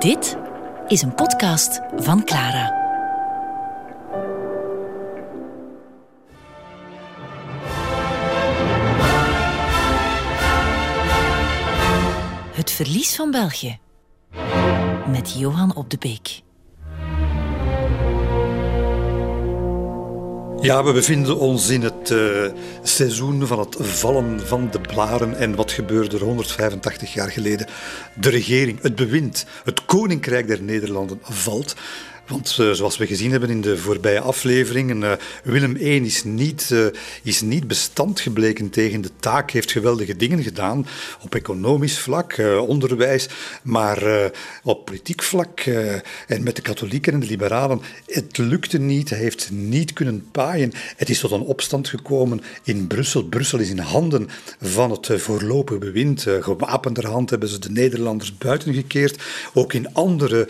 Dit is een podcast van Clara. Het verlies van België. Met Johan op de Beek. Ja, we bevinden ons in het uh, seizoen van het vallen van de blaren. En wat gebeurde er 185 jaar geleden? De regering, het bewind, het koninkrijk der Nederlanden valt. Want uh, zoals we gezien hebben in de voorbije afleveringen, uh, Willem I is niet, uh, is niet bestand gebleken tegen de taak, heeft geweldige dingen gedaan op economisch vlak, onderwijs, maar op politiek vlak en met de katholieken en de liberalen, het lukte niet, hij heeft niet kunnen paaien. Het is tot een opstand gekomen in Brussel. Brussel is in handen van het voorlopig bewind. gewapenderhand hebben ze de Nederlanders buiten gekeerd. Ook in andere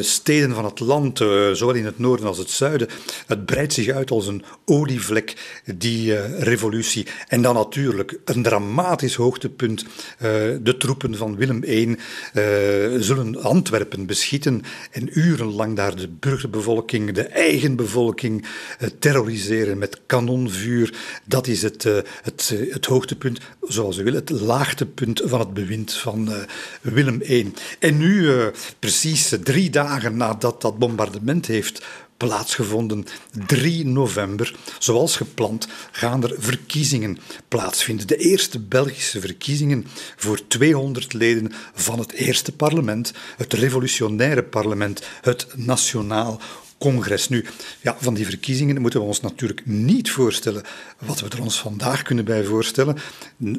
steden van het land uh, zowel in het noorden als het zuiden. Het breidt zich uit als een olievlek, die uh, revolutie. En dan natuurlijk een dramatisch hoogtepunt. Uh, de troepen van Willem I zullen Antwerpen beschieten en urenlang daar de burgerbevolking, de eigen bevolking, terroriseren met kanonvuur. Dat is het, het, het hoogtepunt, zoals u wil, het laagtepunt van het bewind van Willem I. En nu, precies drie dagen nadat dat bombardement heeft plaatsgevonden. 3 november, zoals gepland, gaan er verkiezingen plaatsvinden. De eerste Belgische verkiezingen voor 200 leden van het eerste parlement, het revolutionaire parlement, het Nationaal congres. Nu, ja, van die verkiezingen moeten we ons natuurlijk niet voorstellen wat we er ons vandaag kunnen bij voorstellen.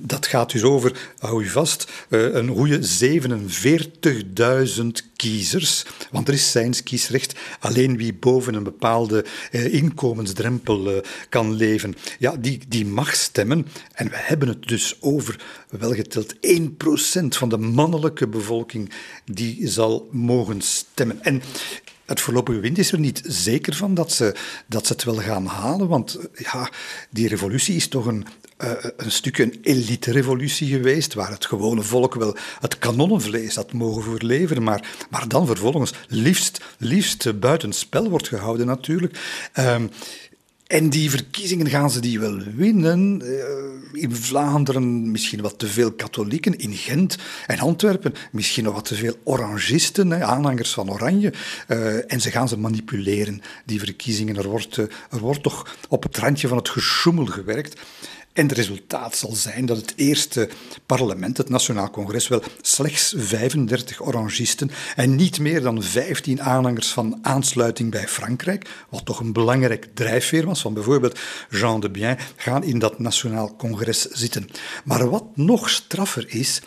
Dat gaat dus over, hou u vast, eh, een goede 47.000 kiezers. Want er is zijns kiesrecht. Alleen wie boven een bepaalde eh, inkomensdrempel eh, kan leven, ja, die, die mag stemmen. En we hebben het dus over, welgeteld, 1% van de mannelijke bevolking die zal mogen stemmen. En het voorlopige wind is er niet zeker van dat ze, dat ze het wel gaan halen, want ja, die revolutie is toch een, uh, een stukje een elite-revolutie geweest, waar het gewone volk wel het kanonnenvlees had mogen voorleveren, maar, maar dan vervolgens liefst, liefst buitenspel wordt gehouden natuurlijk. Uh, en die verkiezingen gaan ze die wel winnen. Eh, in Vlaanderen misschien wat te veel katholieken. In Gent en Antwerpen misschien nog wat te veel orangisten, aanhangers van Oranje. Uh, en ze gaan ze manipuleren, die verkiezingen. Er wordt, uh, er wordt toch op het randje van het gesjoemel gewerkt. En het resultaat zal zijn dat het eerste parlement, het Nationaal Congres, wel slechts 35 orangisten en niet meer dan 15 aanhangers van aansluiting bij Frankrijk, wat toch een belangrijk drijfveer was van bijvoorbeeld Jean de Bien, gaan in dat Nationaal Congres zitten. Maar wat nog straffer is,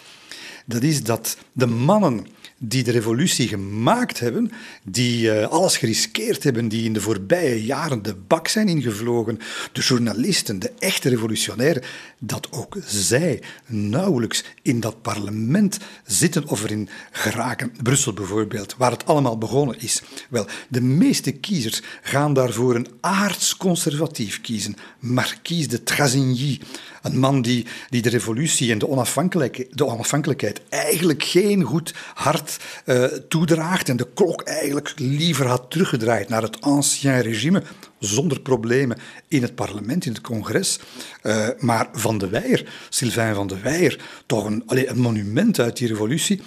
dat is dat de mannen die de revolutie gemaakt hebben, die uh, alles geriskeerd hebben, die in de voorbije jaren de bak zijn ingevlogen, de journalisten, de echte revolutionairen, dat ook zij nauwelijks in dat parlement zitten of erin geraken. Brussel bijvoorbeeld, waar het allemaal begonnen is. Wel, de meeste kiezers gaan daarvoor een aardsconservatief kiezen, Marquise de Trasigny, een man die, die de revolutie en de, de onafhankelijkheid eigenlijk geen goed hart uh, toedraagt en de klok eigenlijk liever had teruggedraaid naar het ancien regime, zonder problemen in het parlement, in het congres. Uh, maar Van de Weijer, Sylvain van de Weijer, toch een, allez, een monument uit die revolutie,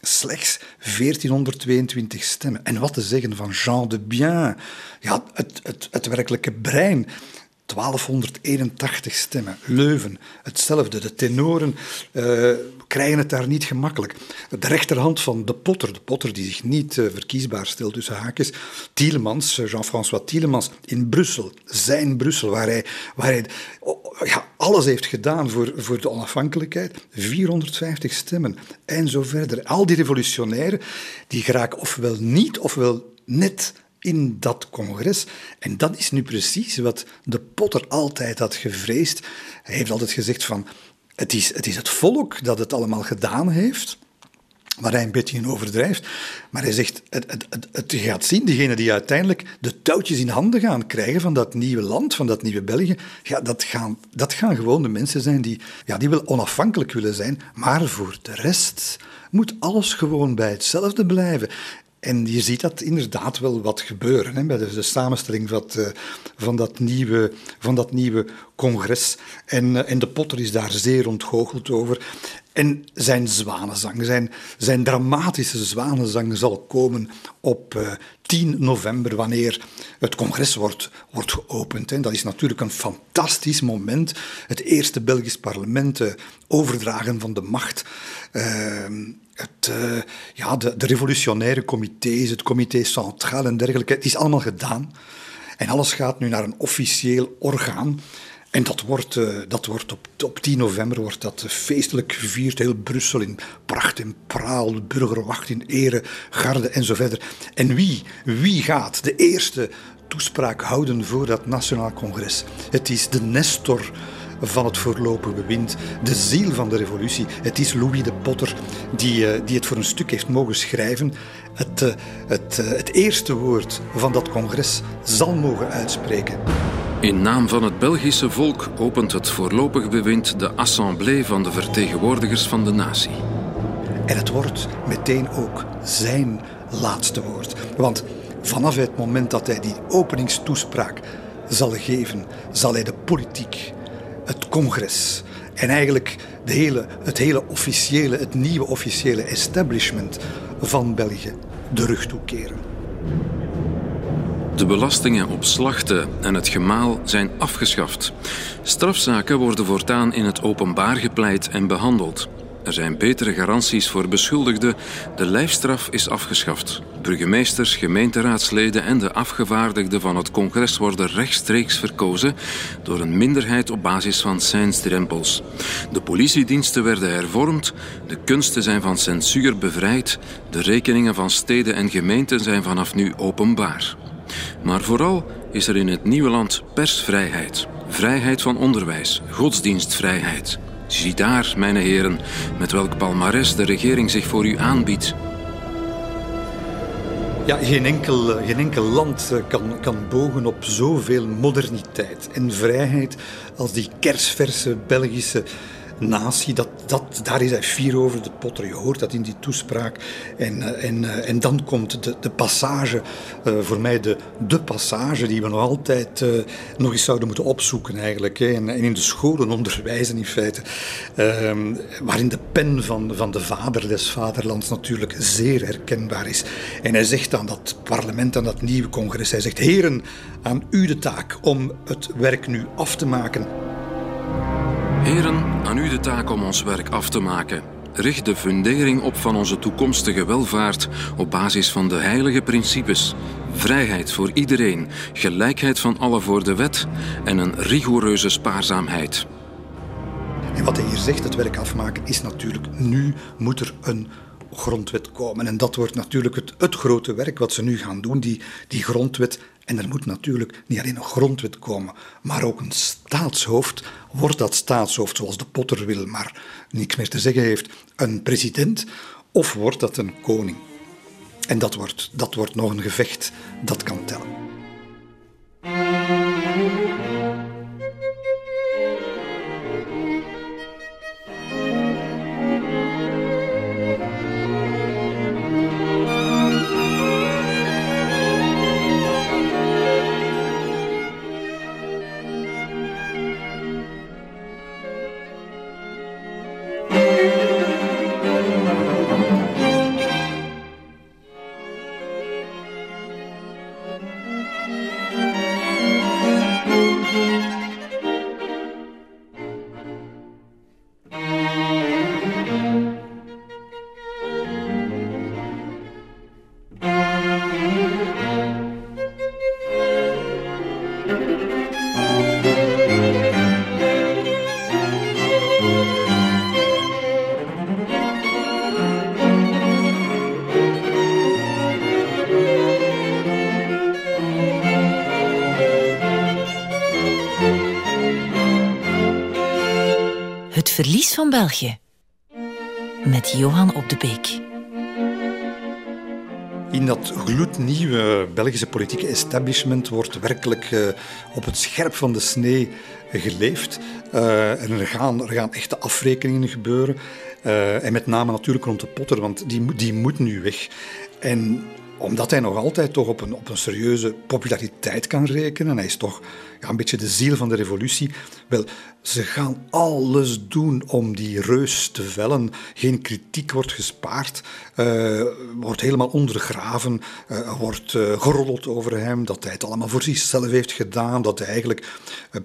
slechts 1422 stemmen. En wat te zeggen van Jean de Bien, ja, het, het, het werkelijke brein 1281 stemmen. Leuven, hetzelfde. De tenoren uh, krijgen het daar niet gemakkelijk. De rechterhand van de Potter, de Potter die zich niet uh, verkiesbaar stelt tussen haakjes, Tielemans, eh, Jean-François Tielemans, in Brussel, zijn Brussel, waar hij, waar hij oh, ja, alles heeft gedaan voor, voor de onafhankelijkheid. 450 stemmen en zo verder. Al die revolutionairen, die geraken ofwel niet, ofwel net in dat congres. En dat is nu precies wat de Potter altijd had gevreesd. Hij heeft altijd gezegd van, het is het, is het volk dat het allemaal gedaan heeft. waar hij een beetje overdrijft. Maar hij zegt, het, het, het, het gaat zien, degene die uiteindelijk de touwtjes in handen gaan krijgen van dat nieuwe land, van dat nieuwe België, ja, dat, gaan, dat gaan gewoon de mensen zijn die, ja, die wel onafhankelijk willen zijn, maar voor de rest moet alles gewoon bij hetzelfde blijven. En je ziet dat inderdaad wel wat gebeuren hè, bij de, samenstelling van, uh, van, dat nieuwe, van dat nieuwe congres. En, uh, en de Potter is daar zeer ontgoocheld over. En zijn zwanenzang, zijn, zijn dramatische zwanenzang zal komen op uh, 10 november, wanneer het congres wordt, wordt geopend. En dat is natuurlijk een fantastisch moment. Het eerste Belgisch parlement, overdragen van de macht. Uh, uh, ja, de, revolutionaire comité's, het comité centraal en dergelijke. Het is allemaal gedaan. En alles gaat nu naar een officieel orgaan. En dat wordt, uh, dat wordt op, op 10 november wordt dat feestelijk gevierd. Heel Brussel in pracht en praal, de burgerwacht in ere, garde en zo verder. En wie, wie gaat de eerste toespraak houden voor dat Nationaal Congres? Het is de Nestor van het voorlopige bewind, de ziel van de revolutie. Het is Louis de Potter die, uh, die het voor een stuk heeft mogen schrijven. Het, uh, het, uh, het eerste woord van dat congres zal mogen uitspreken. In naam van het Belgische volk opent het voorlopig bewind de Assemblée van de vertegenwoordigers van de natie. En het wordt meteen ook zijn laatste woord. Want vanaf het moment dat hij die openingstoespraak zal geven, zal hij de politiek, het congres en eigenlijk de hele, het hele officiële, het nieuwe officiële establishment van België de rug toekeren. De belastingen op slachten en het gemaal zijn afgeschaft. Strafzaken worden voortaan in het openbaar gepleit en behandeld. Er zijn betere garanties voor beschuldigden. De lijfstraf is afgeschaft. Burgemeesters, gemeenteraadsleden en de afgevaardigden van het congres worden rechtstreeks verkozen door een minderheid op basis van zijnsdrempels. De politiediensten werden hervormd, de kunsten zijn van censuur bevrijd, de rekeningen van steden en gemeenten zijn vanaf nu openbaar. Maar vooral is er in het nieuwe land persvrijheid, vrijheid van onderwijs, godsdienstvrijheid. Zie daar, mijn heren, met welk palmares de regering zich voor u aanbiedt. Ja, geen enkel, geen enkel land kan, kan bogen op zoveel moderniteit en vrijheid als die kersverse Belgische natie. Dat, dat, daar is hij fier over, de Potter. Je hoort dat in die toespraak. En, en, en dan komt de, de passage, uh, voor mij de, de passage die we nog altijd nog eens zouden moeten opzoeken eigenlijk. En, en, in de scholen onderwijzen in feite. Uh, waarin de pen van, van de vader des vaderlands natuurlijk zeer herkenbaar is. En hij zegt aan dat parlement, aan dat nieuwe congres, hij zegt, heren, aan u de taak om het werk nu af te maken. Heren, aan u de taak om ons werk af te maken. Richt de fundering op van onze toekomstige welvaart op basis van de heilige principes. Vrijheid voor iedereen, gelijkheid van alle voor de wet en een rigoureuze spaarzaamheid. En wat hij hier zegt, het werk afmaken, is natuurlijk nu moet er een grondwet komen. En dat wordt natuurlijk het, het grote werk wat ze nu gaan doen, die, die grondwet. En er moet natuurlijk niet alleen een grondwet komen, maar ook een staatshoofd. Wordt dat staatshoofd zoals de Potter wil, maar niks meer te zeggen heeft, een president? Of wordt dat een koning? En dat wordt, dat wordt nog een gevecht dat kan tellen. Met Johan op de Beek. in dat gloednieuwe Belgische politieke establishment wordt werkelijk uh, op het scherp van de snee geleefd. Uh, en er gaan, er gaan echte afrekeningen gebeuren. Uh, en met name natuurlijk rond de Potter, want die, die moet nu weg. En omdat hij nog altijd toch op een, op een serieuze populariteit kan rekenen, hij is toch ja, een beetje de ziel van de revolutie, wel, ze gaan alles doen om die reus te vellen. Geen kritiek wordt gespaard, uh, wordt helemaal ondergraven, uh, wordt uh, geroddeld over hem, dat hij het allemaal voor zichzelf heeft gedaan, dat hij eigenlijk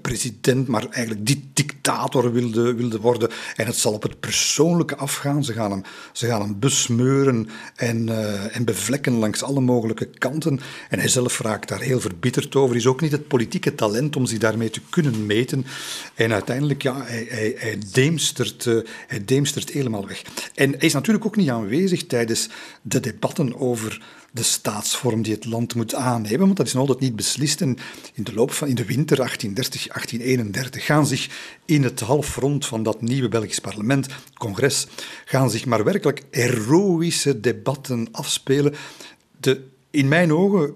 president, maar eigenlijk die dictator wilde, wilde worden. En het zal op het persoonlijke afgaan. Ze gaan hem, ze gaan hem besmeuren en, en bevlekken langs alle mogelijke kanten. En hij zelf raakt daar heel verbitterd over. Is ook niet het politieke talent om zich daarmee te kunnen meten. En uiteindelijk, ja, hij, hij, hij, deemstert, uh, hij helemaal weg. En hij is natuurlijk ook niet aanwezig tijdens de debatten over de staatsvorm die het land moet aannemen, want dat is nog altijd niet beslist. En in de loop van in de winter 1830, 1831 gaan zich in het halfrond van dat nieuwe Belgisch parlement, congres, gaan zich maar werkelijk heroïsche debatten afspelen. De, in mijn ogen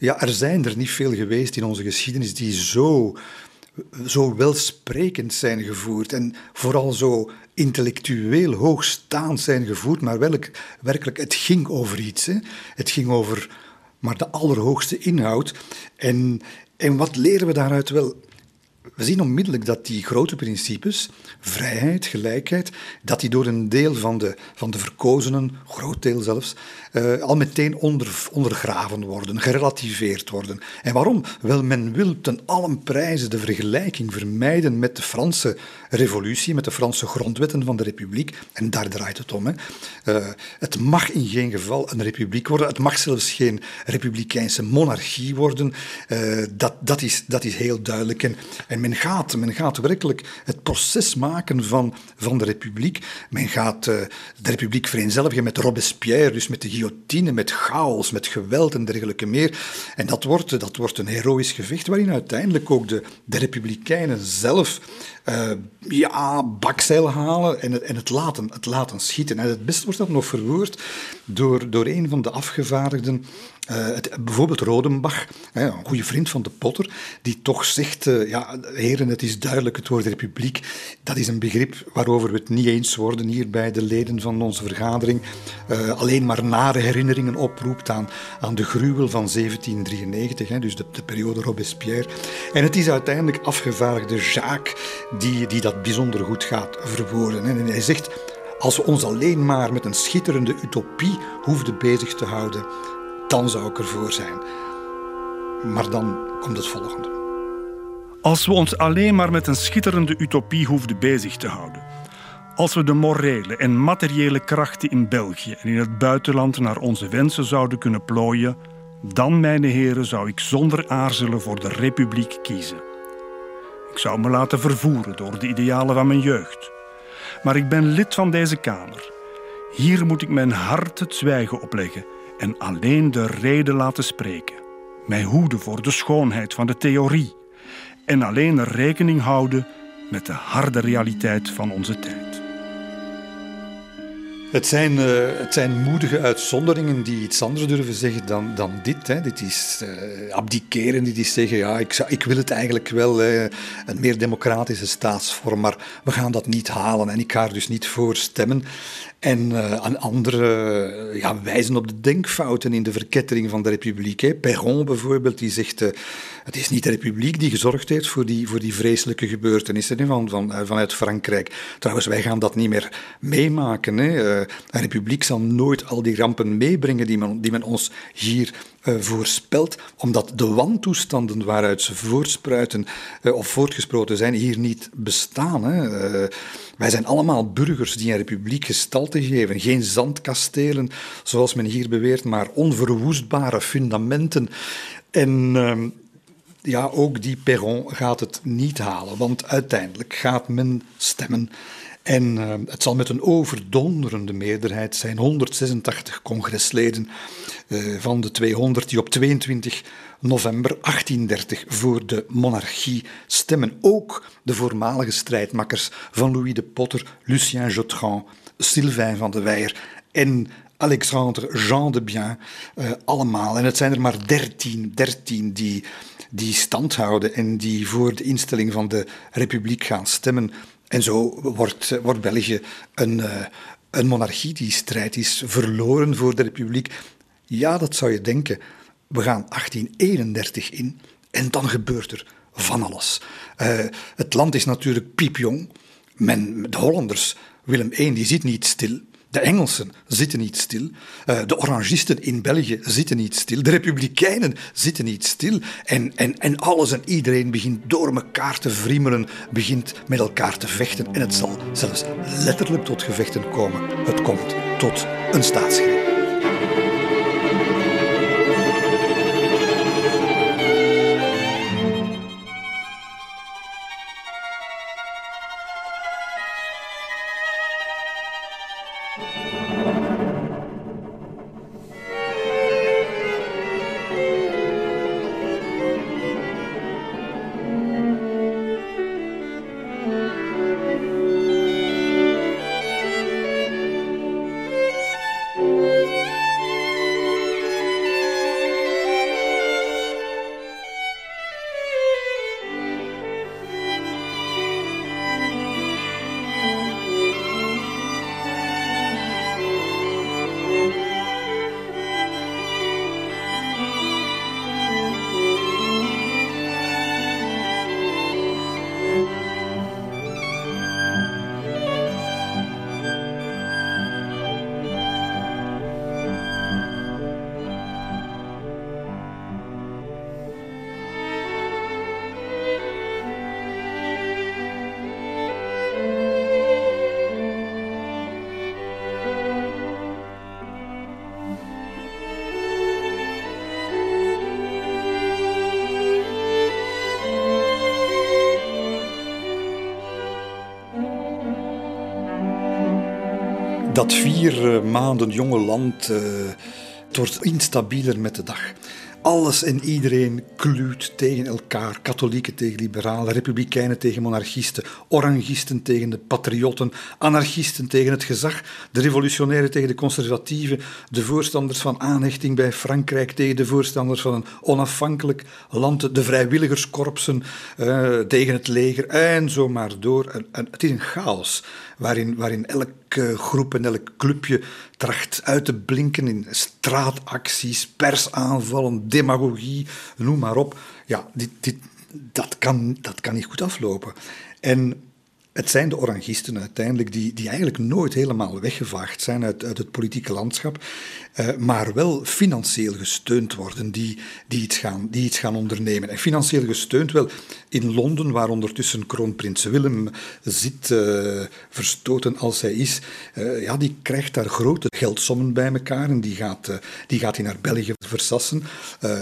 ja, er zijn er niet veel geweest in onze geschiedenis die zo, zo welsprekend zijn gevoerd en vooral zo intellectueel hoogstaand zijn gevoerd, maar welk, werkelijk, het ging over iets. Hè. Het ging over maar de allerhoogste inhoud. En, en wat leren we daaruit? Wel, we zien onmiddellijk dat die grote principes, vrijheid, gelijkheid, dat die door een deel van de, van de verkozenen, groot deel zelfs, uh, al meteen onder, ondergraven worden, gerelativeerd worden. En waarom? Wel, men wil ten allen prijze de vergelijking vermijden met de Franse revolutie, met de Franse grondwetten van de republiek. En daar draait het om. Hè. Uh, het mag in geen geval een republiek worden. Het mag zelfs geen republikeinse monarchie worden. Uh, dat, dat, is, dat is heel duidelijk. En, en men, gaat, men gaat werkelijk het proces maken van, van de republiek. Men gaat uh, de republiek vereenzelvigen met Robespierre, dus met de guillotine, met chaos, met geweld en dergelijke meer. En dat wordt, dat wordt een heroïsch gevecht waarin uiteindelijk ook de, de republikeinen zelf uh, ja, bakzeil halen en het, en het, laten, het laten schieten. En het beste wordt dat nog verwoord door, door een van de afgevaardigden het, bijvoorbeeld Rodenbach, een goede vriend van de Potter, die toch zegt, uh, ja, heren, het is duidelijk, het woord republiek, dat is een begrip waarover we het niet eens worden hier bij de leden van onze vergadering. Uh, alleen maar nare herinneringen oproept aan, aan de gruwel van 1793, hè, dus de, de periode Robespierre. En het is uiteindelijk afgevaardigde Jacques die, die dat bijzonder goed gaat verwoorden. En hij zegt, als we ons alleen maar met een schitterende utopie hoefden bezig te houden, dan zou ik ervoor zijn. Maar dan komt het volgende. Als we ons alleen maar met een schitterende utopie hoefden bezig te houden. Als we de morele en materiële krachten in België en in het buitenland naar onze wensen zouden kunnen plooien, dan, mijn heren, zou ik zonder aarzelen voor de republiek kiezen. Ik zou me laten vervoeren door de idealen van mijn jeugd. Maar ik ben lid van deze Kamer. Hier moet ik mijn hart het zwijgen opleggen en alleen de reden laten spreken. Mij hoeden voor de schoonheid van de theorie en alleen rekening houden met de harde realiteit van onze tijd. Het zijn, uh, het zijn moedige uitzonderingen die iets anders durven zeggen dan, dan dit. Hè. Dit is uh, abdiceren, dit is zeggen, ja, ik, ik wil het eigenlijk wel, een meer democratische staatsvorm, maar we gaan dat niet halen en ik ga er dus niet voor stemmen. En uh, aan anderen ja, wijzen op de denkfouten in de verkettering van de republiek. Hè. Perron bijvoorbeeld, die zegt... Het is niet de republiek die gezorgd heeft voor die, voor die vreselijke gebeurtenissen van, van, uh, vanuit Frankrijk. Trouwens, wij gaan dat niet meer meemaken. Hè. Een republiek zal nooit al die rampen meebrengen die men, die men ons hier voorspelt, omdat de wantoestanden waaruit ze voortspruiten of voortgesproten zijn hier niet bestaan. Hè. Wij zijn allemaal burgers die een republiek gestalte geven. Geen zandkastelen, zoals men hier beweert, maar onverwoestbare fundamenten. En uh, ja, ook die Perron gaat het niet halen, want uiteindelijk gaat men stemmen. En uh, het zal met een overdonderende meerderheid zijn, 186 congresleden uh, van de 200 die op 22 november 1830 voor de monarchie stemmen. Ook de voormalige strijdmakkers van Louis de Potter, Lucien Jotran, Sylvain van de Weijer en Alexandre, Jean de Bien, uh, allemaal. En het zijn er maar dertien, dertien die, die stand houden en die voor de instelling van de republiek gaan stemmen. En zo wordt, wordt België een, uh, een monarchie die strijd is verloren voor de republiek. Ja, dat zou je denken. We gaan 1831 in en dan gebeurt er van alles. Uh, het land is natuurlijk piepjong. Men, de Hollanders, Willem I, die zit niet stil. De Engelsen zitten niet stil. Uh, de Orangisten in België zitten niet stil. De Republikeinen zitten niet stil. En, en, en alles en iedereen begint door elkaar te vriemelen, begint met elkaar te vechten. En het zal zelfs letterlijk tot gevechten komen. Het komt tot een staatsgreep. Eh, maanden jonge land, uh, het wordt instabieler met de dag. Alles en iedereen kluut tegen elkaar. Katholieken tegen liberalen, republikeinen tegen monarchisten, orangisten tegen de patriotten, anarchisten tegen het gezag, de revolutionairen tegen de conservatieven, de voorstanders van aanhechting bij Frankrijk tegen de voorstanders van een onafhankelijk land, de vrijwilligerskorpsen uh, tegen het leger en zo maar door. Het is een chaos waarin, waarin elke groep en elk clubje tracht uit te blinken in straatacties, persaanvallen, demagogie, noem maar op. Ja, dit, dit, dat, kan, dat kan niet goed aflopen. En het zijn de orangisten uiteindelijk die, die eigenlijk nooit helemaal weggevaagd zijn uit, uit het politieke landschap, uh, maar wel financieel gesteund worden, die, die, iets gaan, die iets gaan ondernemen. En financieel gesteund wel in Londen, waar ondertussen kroonprins Willem zit, uh, verstoten als hij is, uh, ja, die krijgt daar grote geldsommen bij elkaar en die gaat, die gaat hij naar België versassen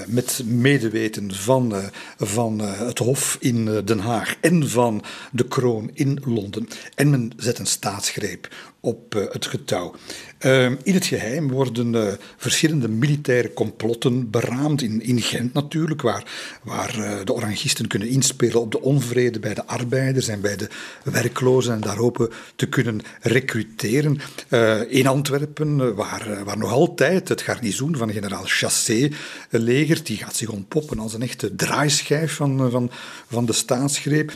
met medeweten van, van het Hof in Den Haag en van de kroon in Londen. En men zet een staatsgreep op het getouw. Uh, in het geheim worden uh, verschillende militaire complotten beraamd, in, in Gent natuurlijk, waar, waar de orangisten kunnen inspelen op de onvrede bij de arbeiders en bij de werklozen en daar hopen te kunnen recruteren. in Antwerpen, waar, waar nog altijd het garnizoen van generaal Chassé legert, die gaat zich ontpoppen als een echte draaischijf van, van, van de staatsgreep.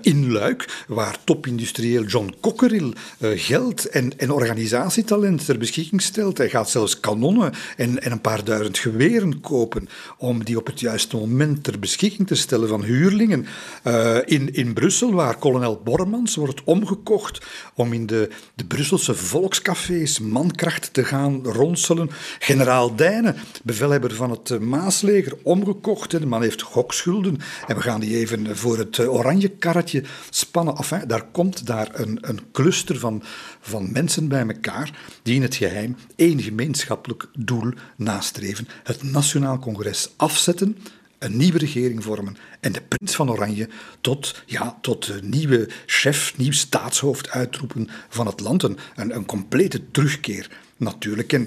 in Luik, waar topindustrieel John Cockerill geld en, en organisatietalent ter beschikking stelt. Hij gaat zelfs kanonnen en, en een paar duizend geweren kopen om die op het juiste moment ter beschikking te stellen van huurlingen. Uh, in, in Brussel, waar kolonel Bormans wordt omgekocht om in de, de Brusselse volkscafés mankracht te gaan ronselen. Generaal Dijnen, bevelhebber van het Maasleger, omgekocht. De man heeft gokschulden en we gaan die even voor het oranje karretje spannen. Enfin, daar komt daar een, een cluster van, van mensen bij elkaar die in het geheim één gemeenschappelijk doel nastreven: het Nationaal Congres afzetten, een nieuwe regering vormen en de prins van Oranje tot, ja, tot nieuwe chef, nieuw staatshoofd uitroepen van het land. Een, een, complete terugkeer natuurlijk.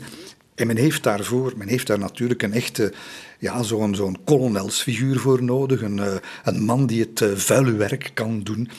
En men heeft daarvoor, men heeft daar natuurlijk een echte ja, zo'n zo'n kolonelsfiguur voor nodig. Een, uh, een man die het uh, vuile werk kan doen.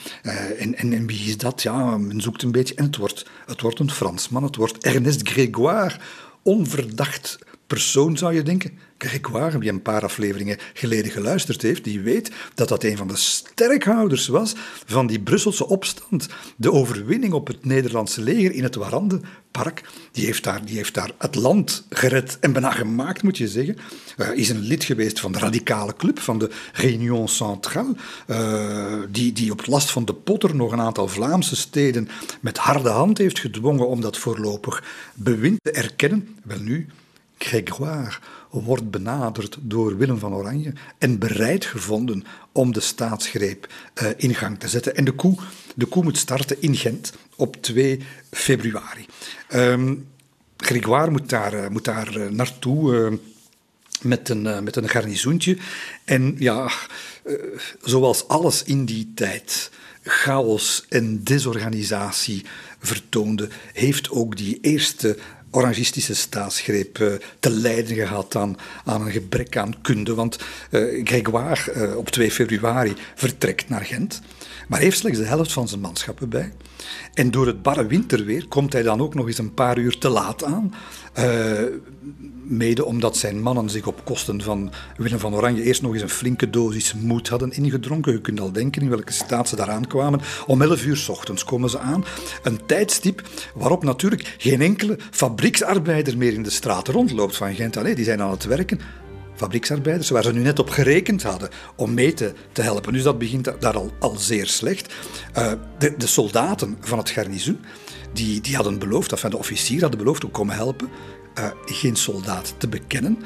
En, en, en, wie is dat? Ja, men zoekt een beetje. En het wordt, het wordt een Fransman. Het wordt Ernest Grégoire onverdacht persoon, zou je denken. Grégoire, die een paar afleveringen geleden geluisterd heeft, die weet dat dat een van de sterkhouders was van die Brusselse opstand. De overwinning op het Nederlandse leger in het Warandenpark. Die heeft daar, die heeft daar het land gered en bijna gemaakt, moet je zeggen. Uh, is een lid geweest van de radicale club, van de Réunion Centrale. Uh, die, die op last van de Potter nog een aantal Vlaamse steden met harde hand heeft gedwongen om dat voorlopig bewind te erkennen. Wel nu, Grégoire wordt benaderd door Willem van Oranje en bereid gevonden om de staatsgreep uh, in gang te zetten. En de coup, de coup moet starten in Gent op 2 februari. Um, moet daar, uh, moet daar uh, naartoe met een, met een garnizoentje. En ja, zoals alles in die tijd chaos en desorganisatie vertoonde, heeft ook die eerste orangistische staatsgreep uh, te lijden gehad aan, aan een gebrek aan kunde. Want uh, Grégoire uh, op 2 februari vertrekt naar Gent, maar heeft slechts de helft van zijn manschappen bij. En door het barre winterweer komt hij dan ook nog eens een paar uur te laat aan. mede omdat zijn mannen zich op kosten van Willem van Oranje eerst nog eens een flinke dosis moed hadden ingedronken. Je kunt al denken in welke staat ze daar aankwamen. Om 11 uur s ochtends komen ze aan. Een tijdstip waarop natuurlijk geen enkele fabrieksarbeider meer in de straat rondloopt van Gent. Allee, die zijn aan het werken fabrieksarbeiders, waar ze nu net op gerekend hadden om mee te, helpen. Dus dat begint daar al, al zeer slecht. Uh, de, de, soldaten van het garnizoen, die, die hadden beloofd, of de officier hadden beloofd om komen helpen uh, geen soldaat te bekennen.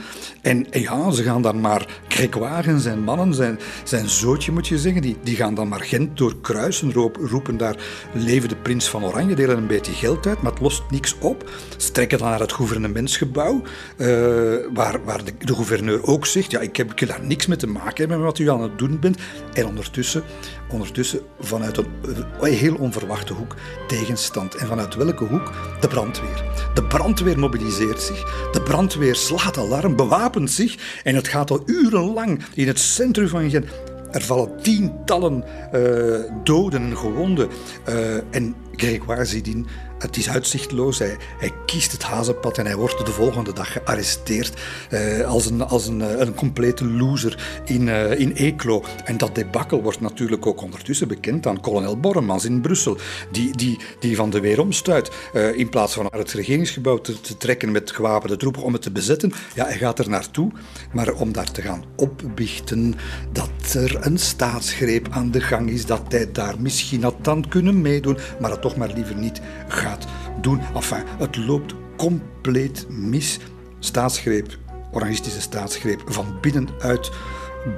En, ja, ze gaan dan maar Grégoire zijn mannen, zijn, zijn zootje moet je zeggen, die, die gaan dan maar Gent doorkruisen, roepen daar leven de prins van Oranje, delen een beetje geld uit, maar het lost niks op. Strekken dan naar het gouvernementsgebouw, uh, waar, waar de, de, gouverneur ook zegt, ja, ik, heb, ik wil daar niks mee te maken met wat u aan het doen bent. En ondertussen, ondertussen vanuit een, een heel onverwachte hoek tegenstand. En vanuit welke hoek? De brandweer. De brandweer mobiliseert zich. De brandweer slaat alarm, bewapent zich en het gaat al urenlang in het centrum van Gent. Er vallen tientallen uh, doden en gewonden. Uh, en Grégoire het is uitzichtloos. Hij, kiest het hazenpad en hij wordt de volgende dag gearresteerd eh, als, een, als een, eh, een complete loser in, uh, in Eeklo. En dat debakkel wordt natuurlijk ook ondertussen bekend aan kolonel Borremans in Brussel, die, die, die van de weer omstuit. In plaats van naar het regeringsgebouw te, trekken met gewapende troepen om het te bezetten, ja, hij gaat er naartoe, maar om daar te gaan opbichten dat er een staatsgreep aan de gang is, dat hij daar misschien had dan kunnen meedoen, maar het toch maar liever niet gaat doen. Enfin, het loopt compleet mis. Staatsgreep, orangistische staatsgreep, van binnenuit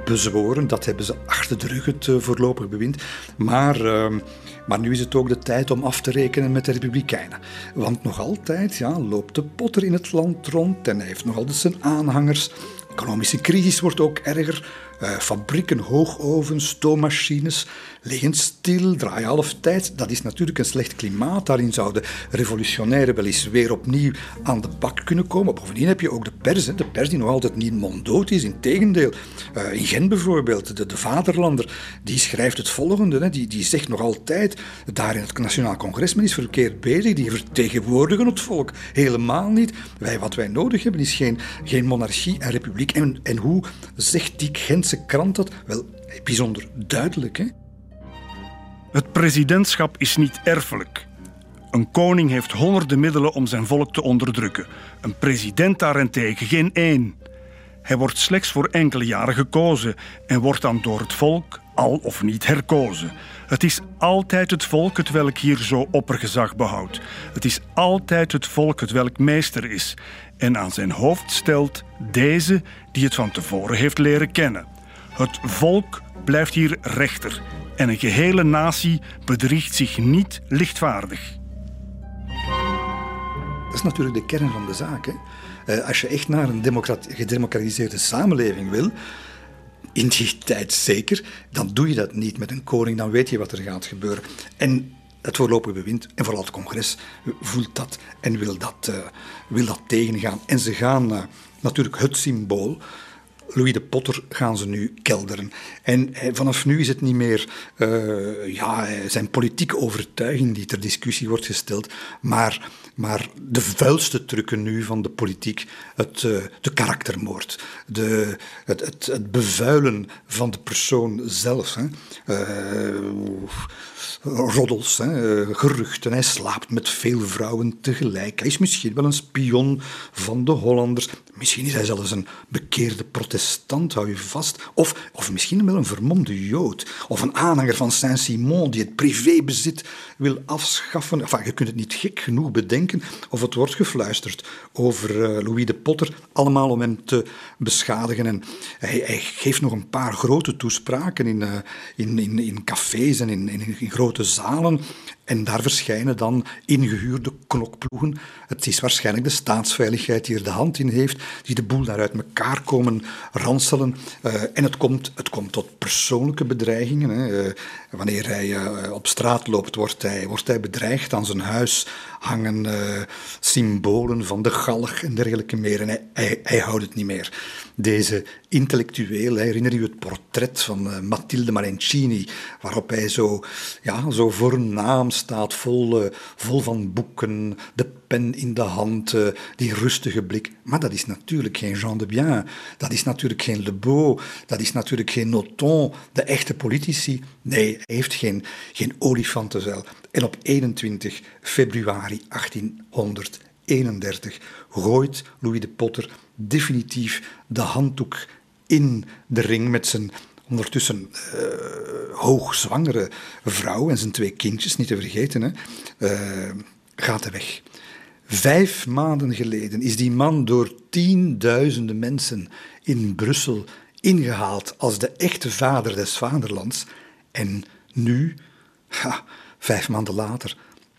bezworen. Dat hebben ze achter de rug, het uh, voorlopig bewind. Maar, uh, maar nu is het ook de tijd om af te rekenen met de Republikeinen. Want nog altijd ja, loopt de potter in het land rond en hij heeft nog altijd zijn aanhangers. De economische crisis wordt ook erger. Uh, fabrieken, hoogovens, stoommachines liggen stil, draaien half tijd. Dat is natuurlijk een slecht klimaat. Daarin zouden revolutionairen wel eens weer opnieuw aan de bak kunnen komen. Bovendien heb je ook de pers, de pers die nog altijd niet monddood is. Integendeel, uh, in Gent bijvoorbeeld, de, de vaderlander, die schrijft het volgende. Hè, die, die zegt nog altijd, daar in het Nationaal Congres, men is verkeerd bezig, die vertegenwoordigen het volk. Helemaal niet. Wij, wat wij nodig hebben is geen, geen monarchie en republiek. En, en hoe zegt die Krant dat? Wel, bijzonder duidelijk, hè? Het presidentschap is niet erfelijk. Een koning heeft honderden middelen om zijn volk te onderdrukken. Een president daarentegen geen één. Hij wordt slechts voor enkele jaren gekozen en wordt dan door het volk al of niet herkozen. Het is altijd het volk het welk hier zo oppergezag behoudt. Het is altijd het volk het welk meester is en aan zijn hoofd stelt deze die het van tevoren heeft leren kennen. Het volk blijft hier rechter en een gehele natie bedriegt zich niet lichtvaardig. Dat is natuurlijk de kern van de zaak. Uh, als je echt naar een gedemocratiseerde samenleving wil, in die tijd zeker, dan doe je dat niet met een koning, dan weet je wat er gaat gebeuren. En het voorlopige bewind en vooral het congres voelt dat en wil dat, uh, wil dat tegengaan. En ze gaan uh, natuurlijk het symbool Louis de Potter gaan ze nu kelderen. En vanaf nu is het niet meer uh, ja, zijn politieke overtuiging die ter discussie wordt gesteld, maar, maar de vuilste trucken nu van de politiek, het, de karaktermoord, de, het, het, bevuilen van de persoon zelf. Hè. Roddels, geruchten. Hij slaapt met veel vrouwen tegelijk. Hij is misschien wel een spion van de Hollanders. Misschien is hij zelfs een bekeerde protestant, hou je vast. Of, of misschien wel een vermomde jood. Of een aanhanger van Saint-Simon die het privébezit wil afschaffen. Enfin, je kunt het niet gek genoeg bedenken. Of het wordt gefluisterd over uh, Louis de Potter. Allemaal om hem te beschadigen. En hij, geeft nog een paar grote toespraken in, uh, in, in, in cafés en in, in grote zalen. En daar verschijnen dan ingehuurde knokploegen. Het is waarschijnlijk de staatsveiligheid die er de hand in heeft, die de boel daar uit elkaar komen ranselen. Uh, en het komt, het komt tot persoonlijke bedreigingen. Hè. Uh, wanneer hij uh, op straat loopt, wordt hij, wordt hij bedreigd. Aan zijn huis hangen symbolen van de galg en dergelijke meer. En hij, houdt het niet meer. Deze intellectueel, herinner je het portret van Mathilde Marencini, waarop hij zo, ja, zo voornaam staat, vol, vol van boeken, de in de hand, uh, die rustige blik. Maar dat is natuurlijk geen Jean de Bien, dat is natuurlijk geen Le Beau, dat is natuurlijk geen Noton, de echte politici. Nee, hij heeft geen, geen. En op 21 februari 1831 gooit Louis de Potter definitief de handdoek in de ring met zijn ondertussen uh, hoogzwangere vrouw en zijn twee kindjes, niet te vergeten, hè, uh, gaat hij weg. Vijf maanden geleden is die man door tienduizenden mensen in Brussel ingehaald als de echte vader des vaderlands. En nu, vijf maanden later,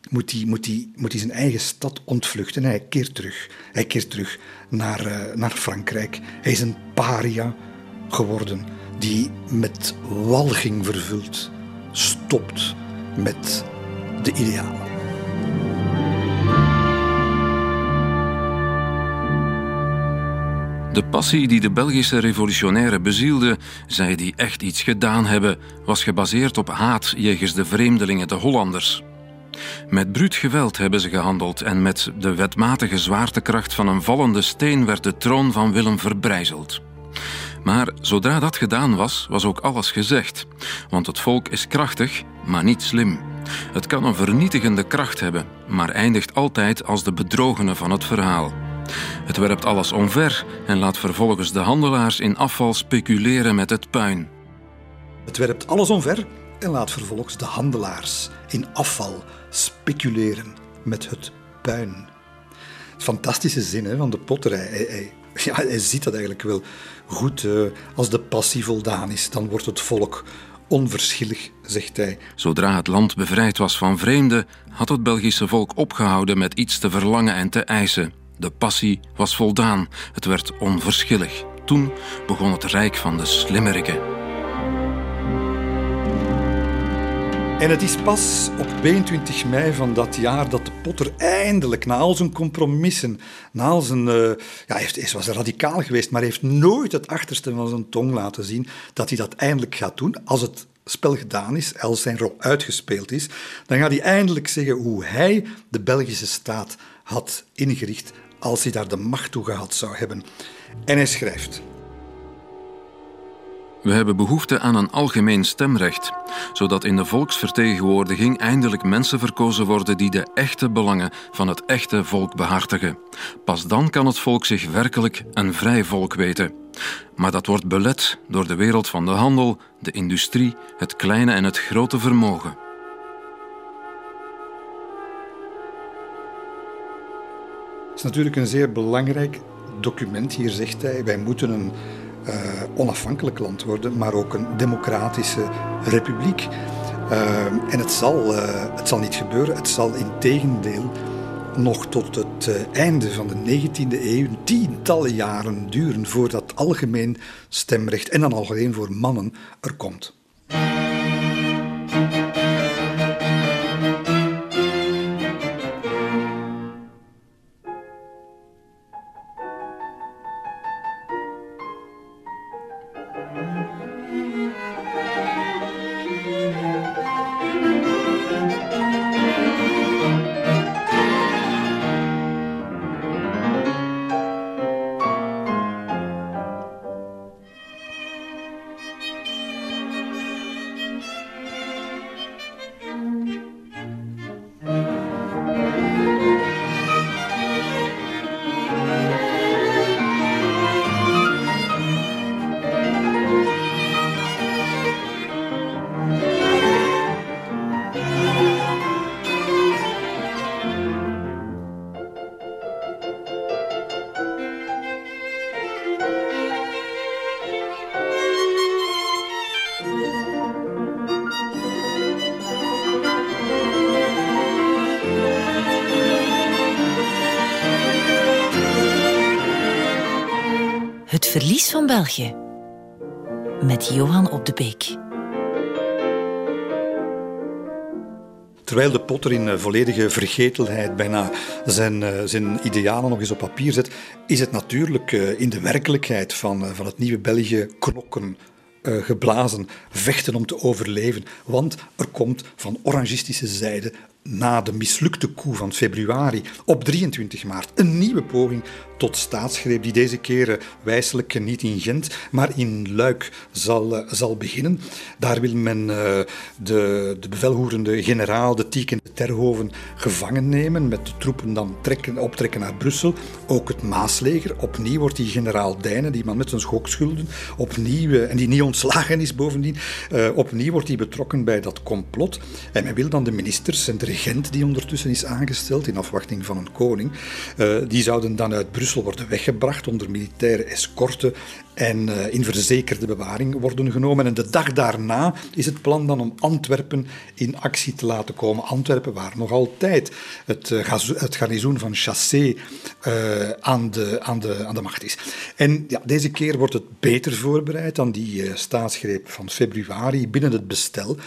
moet hij, moet, hij, moet hij zijn eigen stad ontvluchten. Hij keert terug. Hij keert terug naar, uh, naar Frankrijk. Hij is een paria geworden die met walging vervuld stopt met de idealen. De passie die de Belgische revolutionairen bezielde, zij die echt iets gedaan hebben, was gebaseerd op haat jegens de vreemdelingen, de Hollanders. Met bruut geweld hebben ze gehandeld en met de wetmatige zwaartekracht van een vallende steen werd de troon van Willem verbrijzeld. Maar zodra dat gedaan was, was ook alles gezegd. Want het volk is krachtig, maar niet slim. Het kan een vernietigende kracht hebben, maar eindigt altijd als de bedrogene van het verhaal. Het werpt alles omver en laat vervolgens de handelaars in afval speculeren met het puin. Het werpt alles omver en laat vervolgens de handelaars in afval speculeren met het puin. Fantastische zin hè, van de potter. Hij, hij, ja, hij ziet dat eigenlijk wel goed. Als de passie voldaan is, dan wordt het volk onverschillig, zegt hij. Zodra het land bevrijd was van vreemden, had het Belgische volk opgehouden met iets te verlangen en te eisen. De passie was voldaan, het werd onverschillig. Toen begon het rijk van de slimmeriken. En het is pas op 22 mei van dat jaar dat de Potter eindelijk, na al zijn compromissen, na al zijn... Uh, ja, hij was radicaal geweest, maar heeft nooit het achterste van zijn tong laten zien dat hij dat eindelijk gaat doen. Als het spel gedaan is, als zijn rol uitgespeeld is, dan gaat hij eindelijk zeggen hoe hij de Belgische staat had ingericht als hij daar de macht toe gehad zou hebben. En hij schrijft. We hebben behoefte aan een algemeen stemrecht, zodat in de volksvertegenwoordiging eindelijk mensen verkozen worden die de echte belangen van het echte volk behartigen. Pas dan kan het volk zich werkelijk een vrij volk weten. Maar dat wordt belet door de wereld van de handel, de industrie, het kleine en het grote vermogen. Het is natuurlijk een zeer belangrijk document. Hier zegt hij: wij moeten een uh, onafhankelijk land worden, maar ook een democratische republiek. Uh, en het zal, uh, het zal niet gebeuren. Het zal in tegendeel nog tot het einde van de 19e eeuw, tientallen jaren duren voordat algemeen stemrecht, en dan al alleen voor mannen, er komt. België. Met Johan op de Beek. Terwijl de potter in eh, volledige vergetelheid bijna zijn, eh, zijn idealen nog eens op papier zet, is het natuurlijk eh, in de werkelijkheid van, van het nieuwe België knokken, geblazen, vechten om te overleven. Want er komt van orangistische zijde na de mislukte coup van februari op 23 maart een nieuwe poging tot staatsgreep die deze keer eh, wijselijk niet in Gent, maar in Luik zal, eh, zal beginnen. Daar wil men uh, de, de bevelhoerende generaal, de Tiek en de Terhoven, gevangen nemen, met de troepen dan trekken, optrekken naar Brussel. Ook het Maasleger, opnieuw wordt die generaal Dijnen, die man met zijn schokschulden, opnieuw, en die niet ontslagen is bovendien, opnieuw wordt hij betrokken bij dat complot. En men wil dan de ministers en de regent die ondertussen is aangesteld in afwachting van een koning, uh, die zouden dan uit Brussel worden weggebracht onder militaire escorte en uh, in verzekerde bewaring worden genomen. En de dag daarna is het plan dan om Antwerpen in actie te laten komen. Antwerpen, waar nog altijd het, het garnizoen van Chassé aan, de, aan, de, aan de macht is. En ja, deze keer wordt het beter voorbereid dan die staatsgreep van februari binnen het bestel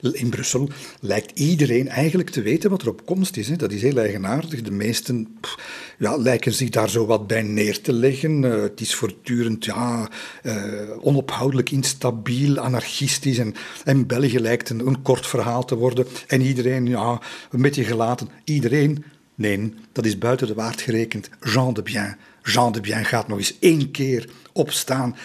in Brussel lijkt iedereen eigenlijk te weten wat er op komst is. Hè. Dat is heel eigenaardig. De meesten ja, lijken zich daar zo wat bij neer te leggen. Uh, het is voortdurend ja, uh, onophoudelijk instabiel, anarchistisch. En, en België lijkt een, een kort verhaal te worden. En iedereen ja, een beetje gelaten. Iedereen, nee, dat is buiten de waard gerekend. Jean de Bien. Jean de Bien gaat nog eens één keer opstaan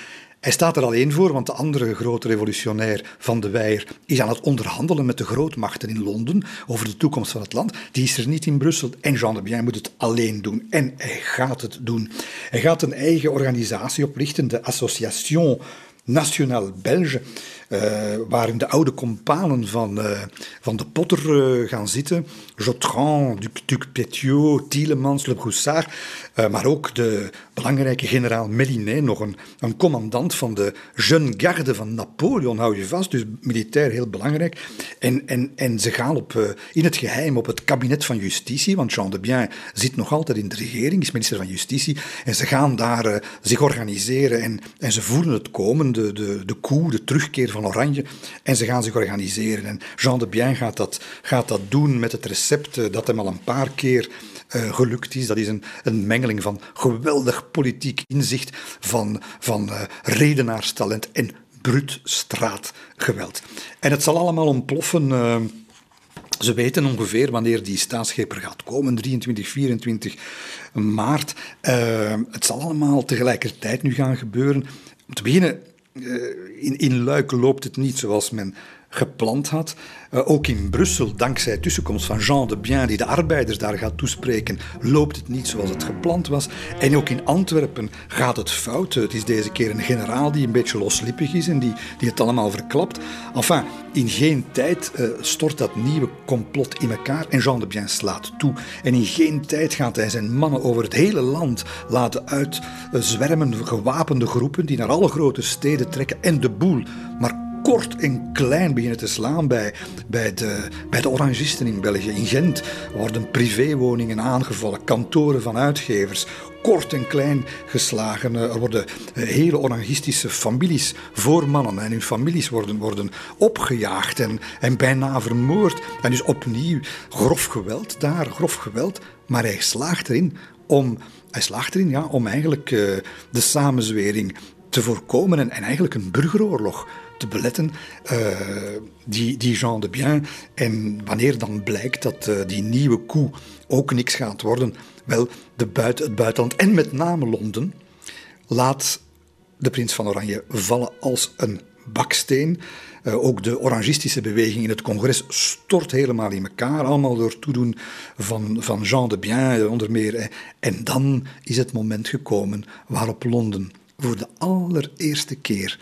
hij staat er alleen voor, want de andere grote revolutionair van de Weijer is aan het onderhandelen met de grootmachten in Londen over de toekomst van het land. Die is er niet in Brussel en Jean de Bien moet het alleen doen. En hij gaat het doen. Hij gaat een eigen organisatie oprichten, de Association Nationale Belge, waarin de oude companen van, uh, van de Potter uh, gaan zitten. Jotran, Duc, Duc Petiot, Tielemans, Le Broussard, maar ook de belangrijke generaal Mélinet, nog een, een commandant van de Jeune Garde van Napoleon, hou je vast, dus militair heel belangrijk. En, en, en ze gaan op, in het geheim op het kabinet van justitie, want Jean de Bien zit nog altijd in de regering, is minister van Justitie, en ze gaan daar zich organiseren en, en ze voelen het komen, de, de, de coup, de terugkeer van Oranje. En ze gaan zich organiseren. En Jean de Bien gaat dat, gaat dat doen met het recept eh, dat hem al een paar keer uh, gelukt is. Dat is een, een mengeling van geweldig politiek inzicht, van, van uh, redenaarstalent en brut straatgeweld. En het zal allemaal ontploffen. Ze weten ongeveer wanneer die staatsscheper gaat komen, 23, 24 maart. Het zal allemaal tegelijkertijd nu gaan gebeuren. Om te beginnen eh, in, in Luik loopt het niet zoals men gepland had. Uh, ook in Brussel, dankzij tussenkomst van Jean de Bien, die de arbeiders daar gaat toespreken, loopt het niet zoals het gepland was. En ook in Antwerpen gaat het fout. Het is deze keer een generaal die een beetje loslippig is en die, die het allemaal verklapt. Enfin, in geen tijd uh, stort dat nieuwe complot in elkaar en Jean de Bien slaat toe. En in geen tijd gaat hij zijn mannen over het hele land laten uitzwermen, gewapende groepen die naar alle grote steden trekken en de boel maar kort en klein beginnen te slaan bij, bij, de, bij de orangisten in België. In Gent worden privéwoningen aangevallen, kantoren van uitgevers, kort en klein geslagen. Er worden hele orangistische families, voormannen en hun families worden, worden opgejaagd en, en bijna vermoord. En dus opnieuw grof geweld daar, grof geweld. Maar hij slaagt erin om, hij slaagt erin, ja, om eigenlijk uh, de samenzwering te voorkomen en, en eigenlijk een burgeroorlog te beletten, uh, die, die Jean de Bien. En wanneer dan blijkt dat uh, die nieuwe coup ook niks gaat worden, wel, de buiten, het buitenland en met name Londen laat de prins van Oranje vallen als een baksteen. Uh, ook de orangistische beweging in het congres stort helemaal in elkaar, allemaal door toedoen van, van Jean de Bien onder meer. En dan is het moment gekomen waarop Londen voor de allereerste keer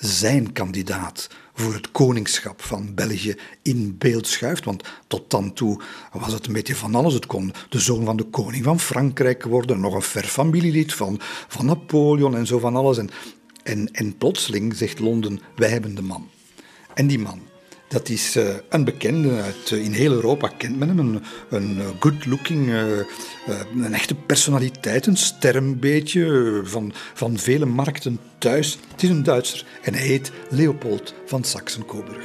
zijn kandidaat voor het koningschap van België in beeld schuift. Want tot dan toe was het een beetje van alles. Het kon de zoon van de koning van Frankrijk worden, nog een ver familielid van, van Napoleon en zo van alles. En, en, en plotseling zegt Londen, wij hebben de man. En die man, Dat is uh, een bekende. Uit, in heel Europa kent men hem. Een, een good-looking, uh, een echte personaliteit. Een ster beetje van, van vele markten thuis. Het is een Duitser en hij heet Leopold van Saxen-Coburg.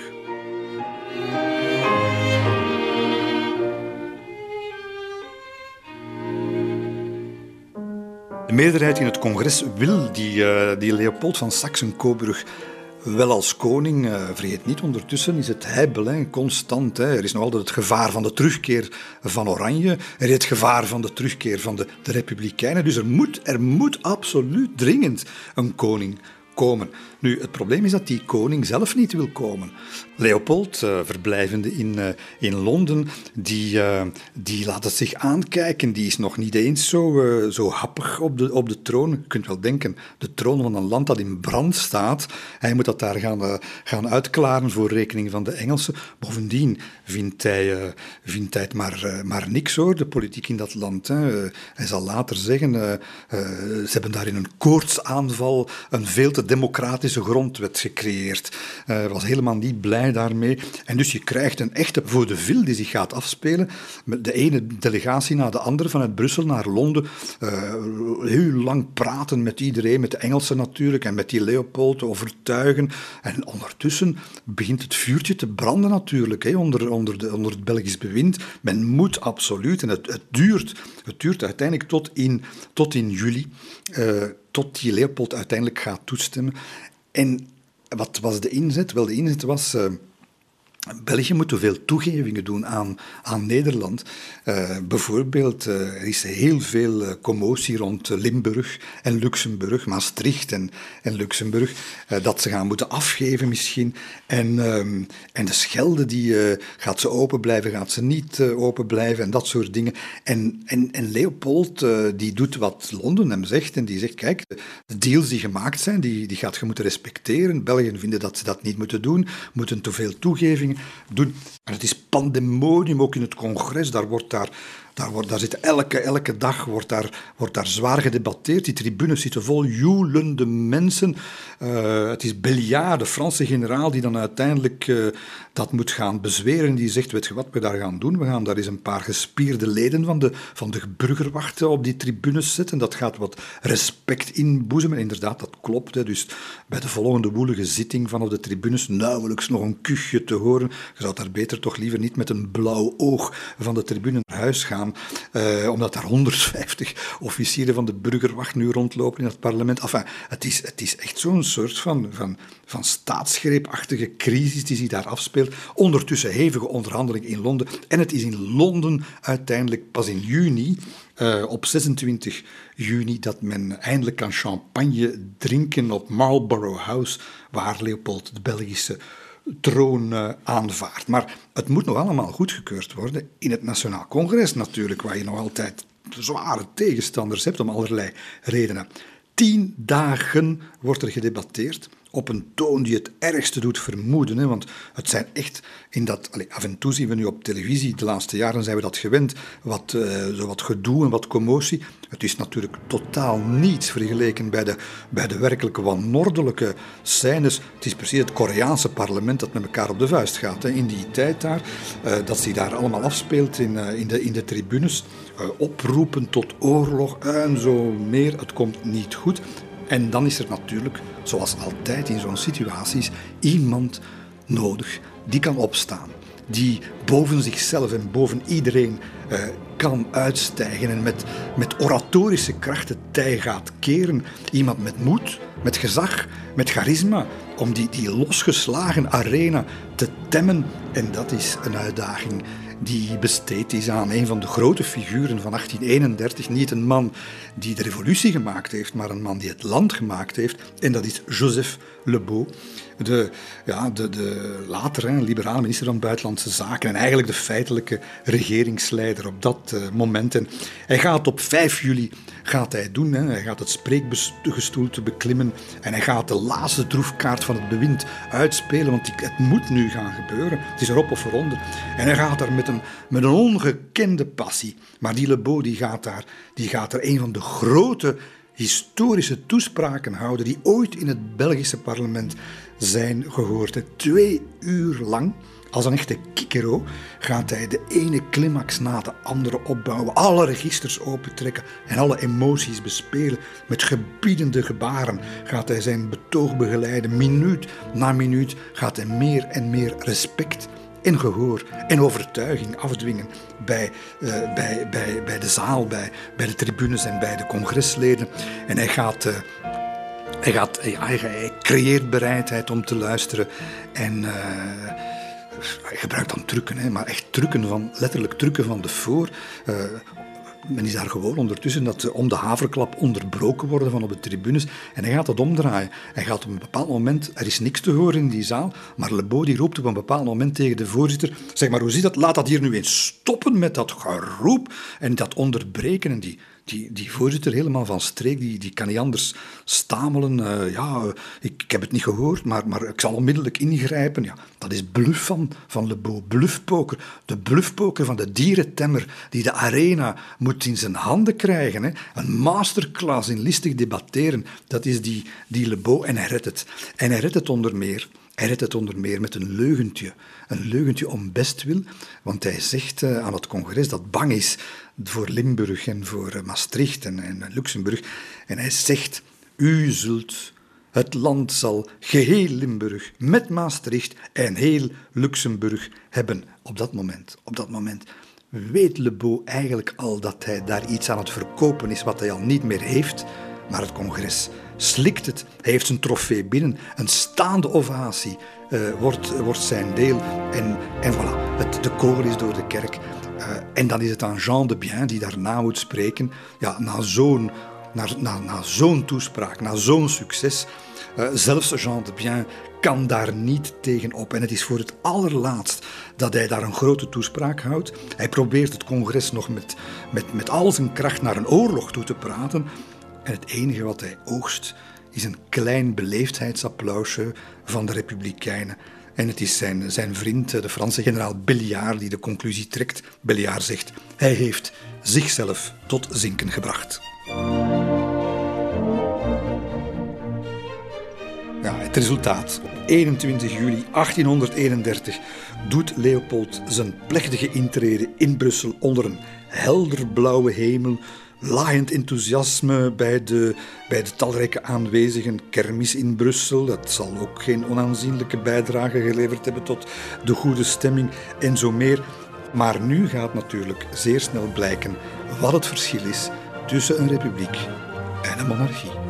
De meerderheid in het congres wil die, die Leopold van Saxen-Coburg wel als koning. Uh, vergeet niet, ondertussen is het heibel, constant. Hè. Er is nog altijd het gevaar van de terugkeer van Oranje. Er is het gevaar van de terugkeer van de, de Republikeinen. Dus er moet, er moet absoluut dringend een koning komen. Nu, het probleem is dat die koning zelf niet wil komen. Leopold, uh, verblijvende in, uh, in Londen, die, uh, die laat het zich aankijken. Die is nog niet eens zo, zo happig op de, op de troon. Je kunt wel denken, de troon van een land dat in brand staat. Hij moet dat daar gaan, gaan uitklaren voor rekening van de Engelsen. Bovendien vindt hij, vindt hij het maar, maar niks hoor, de politiek in dat land. Hè. Hij zal later zeggen, ze hebben daar in een koortsaanval een veel te democratische grondwet gecreëerd. Hij was helemaal niet blij daarmee. En dus je krijgt een echte vaudeville die zich gaat afspelen. Met de ene delegatie na de andere, vanuit Brussel naar Londen. Uh, heel lang praten met iedereen, met de Engelsen natuurlijk, en met die Leopold overtuigen. En ondertussen begint het vuurtje te branden natuurlijk, hè, onder, onder, de, onder het Belgisch bewind. Men moet absoluut, en het, het, duurt, het duurt uiteindelijk tot in, tot in juli, uh, tot die Leopold uiteindelijk gaat toestemmen. En wat was de inzet? Wel, de inzet was. België moet te veel toegevingen doen aan, aan Nederland. Uh, bijvoorbeeld, uh, er is heel veel uh, commotie rond Limburg en Luxemburg, Maastricht en, en Luxemburg, dat ze gaan moeten afgeven misschien. En, ehm, en de Schelde, die, gaat ze open blijven, gaat ze niet open blijven en dat soort dingen. En, en, en Leopold, die doet wat Londen hem zegt en die zegt, kijk, de deals die gemaakt zijn, die, die gaat je moeten respecteren. België vinden dat ze dat niet moeten doen, moeten te veel toegevingen doen. En het is pandemonium ook in het congres. Daar wordt daar daar, wordt, daar zit elke, elke dag wordt daar, wordt daar zwaar gedebatteerd. Die tribunes zitten vol joelende mensen. Uh, het is Belliard, de Franse generaal, die dan uiteindelijk uh, dat moet gaan bezweren. Die zegt, wat we daar gaan doen? We gaan daar eens een paar gespierde leden van de, van de burgerwachten op die tribunes zetten. Dat gaat wat respect inboezemen. Inderdaad, dat klopt. Hè. Dus bij de volgende woelige zitting van op de tribunes nauwelijks nog een kuchje te horen. Je zou daar beter toch liever niet met een blauw oog van de tribune naar huis gaan. Uh, omdat daar 150 officieren van de burgerwacht nu rondlopen in het parlement. Enfin, het is, het is echt zo'n soort van, van, van staatsgreepachtige crisis die zich daar afspeelt. Ondertussen hevige onderhandelingen in Londen. En het is in Londen uiteindelijk pas in juni, uh, op 26 juni, dat men eindelijk kan champagne drinken op Marlborough House, waar Leopold de Belgische troon uh, aanvaardt. Maar het moet nog allemaal goedgekeurd worden in het Nationaal Congres natuurlijk, waar je nog altijd zware tegenstanders hebt om allerlei redenen. Tien dagen wordt er gedebatteerd op een toon die het ergste doet vermoeden. Want het zijn echt in dat. Allez, af en toe zien we nu op televisie, de laatste jaren zijn we dat gewend, wat, uh, zo wat gedoe en wat commotie. Het is natuurlijk totaal niets vergeleken bij de, bij de werkelijke wanordelijke scènes. Het is precies het Koreaanse parlement dat met elkaar op de vuist gaat. In die tijd daar, uh, dat zich daar allemaal afspeelt in, uh, in, de, in de tribunes. oproepen tot oorlog en zo meer. Het komt niet goed. En dan is er natuurlijk, zoals altijd in zo'n situaties, iemand nodig die kan opstaan. Die boven zichzelf en boven iedereen eh, kan uitstijgen en met, met oratorische krachten tij gaat keren. Iemand met moed, met gezag, met charisma, om die, die losgeslagen arena te temmen. En dat is een uitdaging die besteed is aan een van de grote figuren van 1831. Niet een man die de revolutie gemaakt heeft, maar een man die het land gemaakt heeft. En dat is Joseph Le Beau, de, ja, de, de later liberale minister van Buitenlandse Zaken en eigenlijk de feitelijke regeringsleider op dat uh, moment. En hij gaat op 5 juli gaat hij doen. Hè. Hij gaat het spreekgestoelte beklimmen en hij gaat de laatste droefkaart van het bewind uitspelen, want het moet nu gaan gebeuren. Het is erop of eronder. En hij gaat daar met een, met een ongekende passie. Maar die Le Beau die gaat daar, die gaat er een van de grote historische toespraken houden die ooit in het Belgische parlement zijn gehoord. Twee uur lang, als een echte kikero, gaat hij de ene climax na de andere opbouwen, alle registers opentrekken en alle emoties bespelen. Met gebiedende gebaren gaat hij zijn betoog begeleiden. Minuut na minuut gaat hij meer en meer respect en gehoor en overtuiging afdwingen bij, uh, bij, bij, bij de zaal, bij, bij de tribunes en bij de congresleden. En hij gaat. Uh, hij, gaat, ja, hij, creëert bereidheid om te luisteren. En uh, hij gebruikt dan trucken, hè, maar echt trucken van, letterlijk trucken van de voor men is daar gewoon ondertussen dat om de haverklap onderbroken worden van op de tribunes. En hij gaat dat omdraaien. Hij gaat op een bepaald moment, er is niks te horen in die zaal, maar Lebo die roept op een bepaald moment tegen de voorzitter, zeg maar, hoe zit dat? Laat dat hier nu eens stoppen met dat geroep en dat onderbreken. En die, die, die voorzitter helemaal van streek, die, die kan niet anders stamelen. Uh, ja, ik, ik, heb het niet gehoord, maar, maar ik zal onmiddellijk ingrijpen. Ja, dat is bluff van, van Le Beau, bluffpoker. De bluffpoker van de dierentemmer die de arena moet in zijn handen krijgen. Hè. Een masterclass in listig debatteren, dat is die, die Le Beau en hij redt het. En hij redt het onder meer... Hij redt het onder meer met een leugentje. Een leugentje om bestwil, want hij zegt uh, aan het congres dat bang is voor Limburg en voor eh, Maastricht en, en Luxemburg. En hij zegt, u zult, het land zal geheel Limburg met Maastricht en heel Luxemburg hebben op dat moment. Op dat moment weet Le Beau eigenlijk al dat hij daar iets aan het verkopen is wat hij al niet meer heeft, maar het congres slikt het. Hij heeft zijn trofee binnen. Een staande ovatie uh, wordt, wordt zijn deel. En, en voilà, het, de koor is door de kerk. Uh, en dan is het aan Jean de Bien die daarna moet spreken. Ja, na zo'n na, na, toespraak, na zo'n succes. Uh, zelfs Jean de Bien kan daar niet tegen op. En het is voor het allerlaatst dat hij daar een grote toespraak houdt. Hij probeert het congres nog met, met, met al zijn kracht naar een oorlog toe te praten. En het enige wat hij oogst is een klein beleefdheidsapplausje van de Republikeinen. En het is zijn, zijn vriend, de Franse generaal Belliard, die de conclusie trekt. Belliard zegt: hij heeft zichzelf tot zinken gebracht. Ja, het resultaat. Op 21 juli 1831 doet Leopold zijn plechtige intrede in Brussel onder een helderblauwe hemel laaiend enthousiasme bij de, bij de talrijke aanwezigen. Kermis in Brussel, dat zal ook geen onaanzienlijke bijdrage geleverd hebben tot de goede stemming en zo meer. Maar nu gaat natuurlijk zeer snel blijken wat het verschil is tussen een republiek en een monarchie.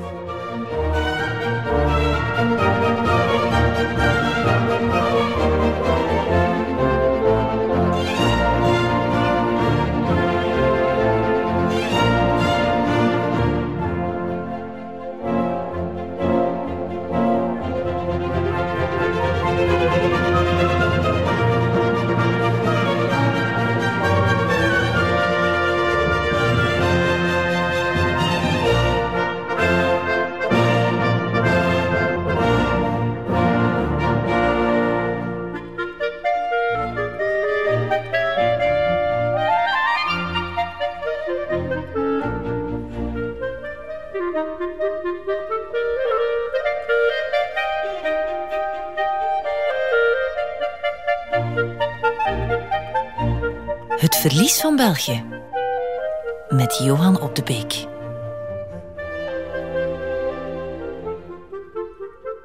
Met Johan op de Beek.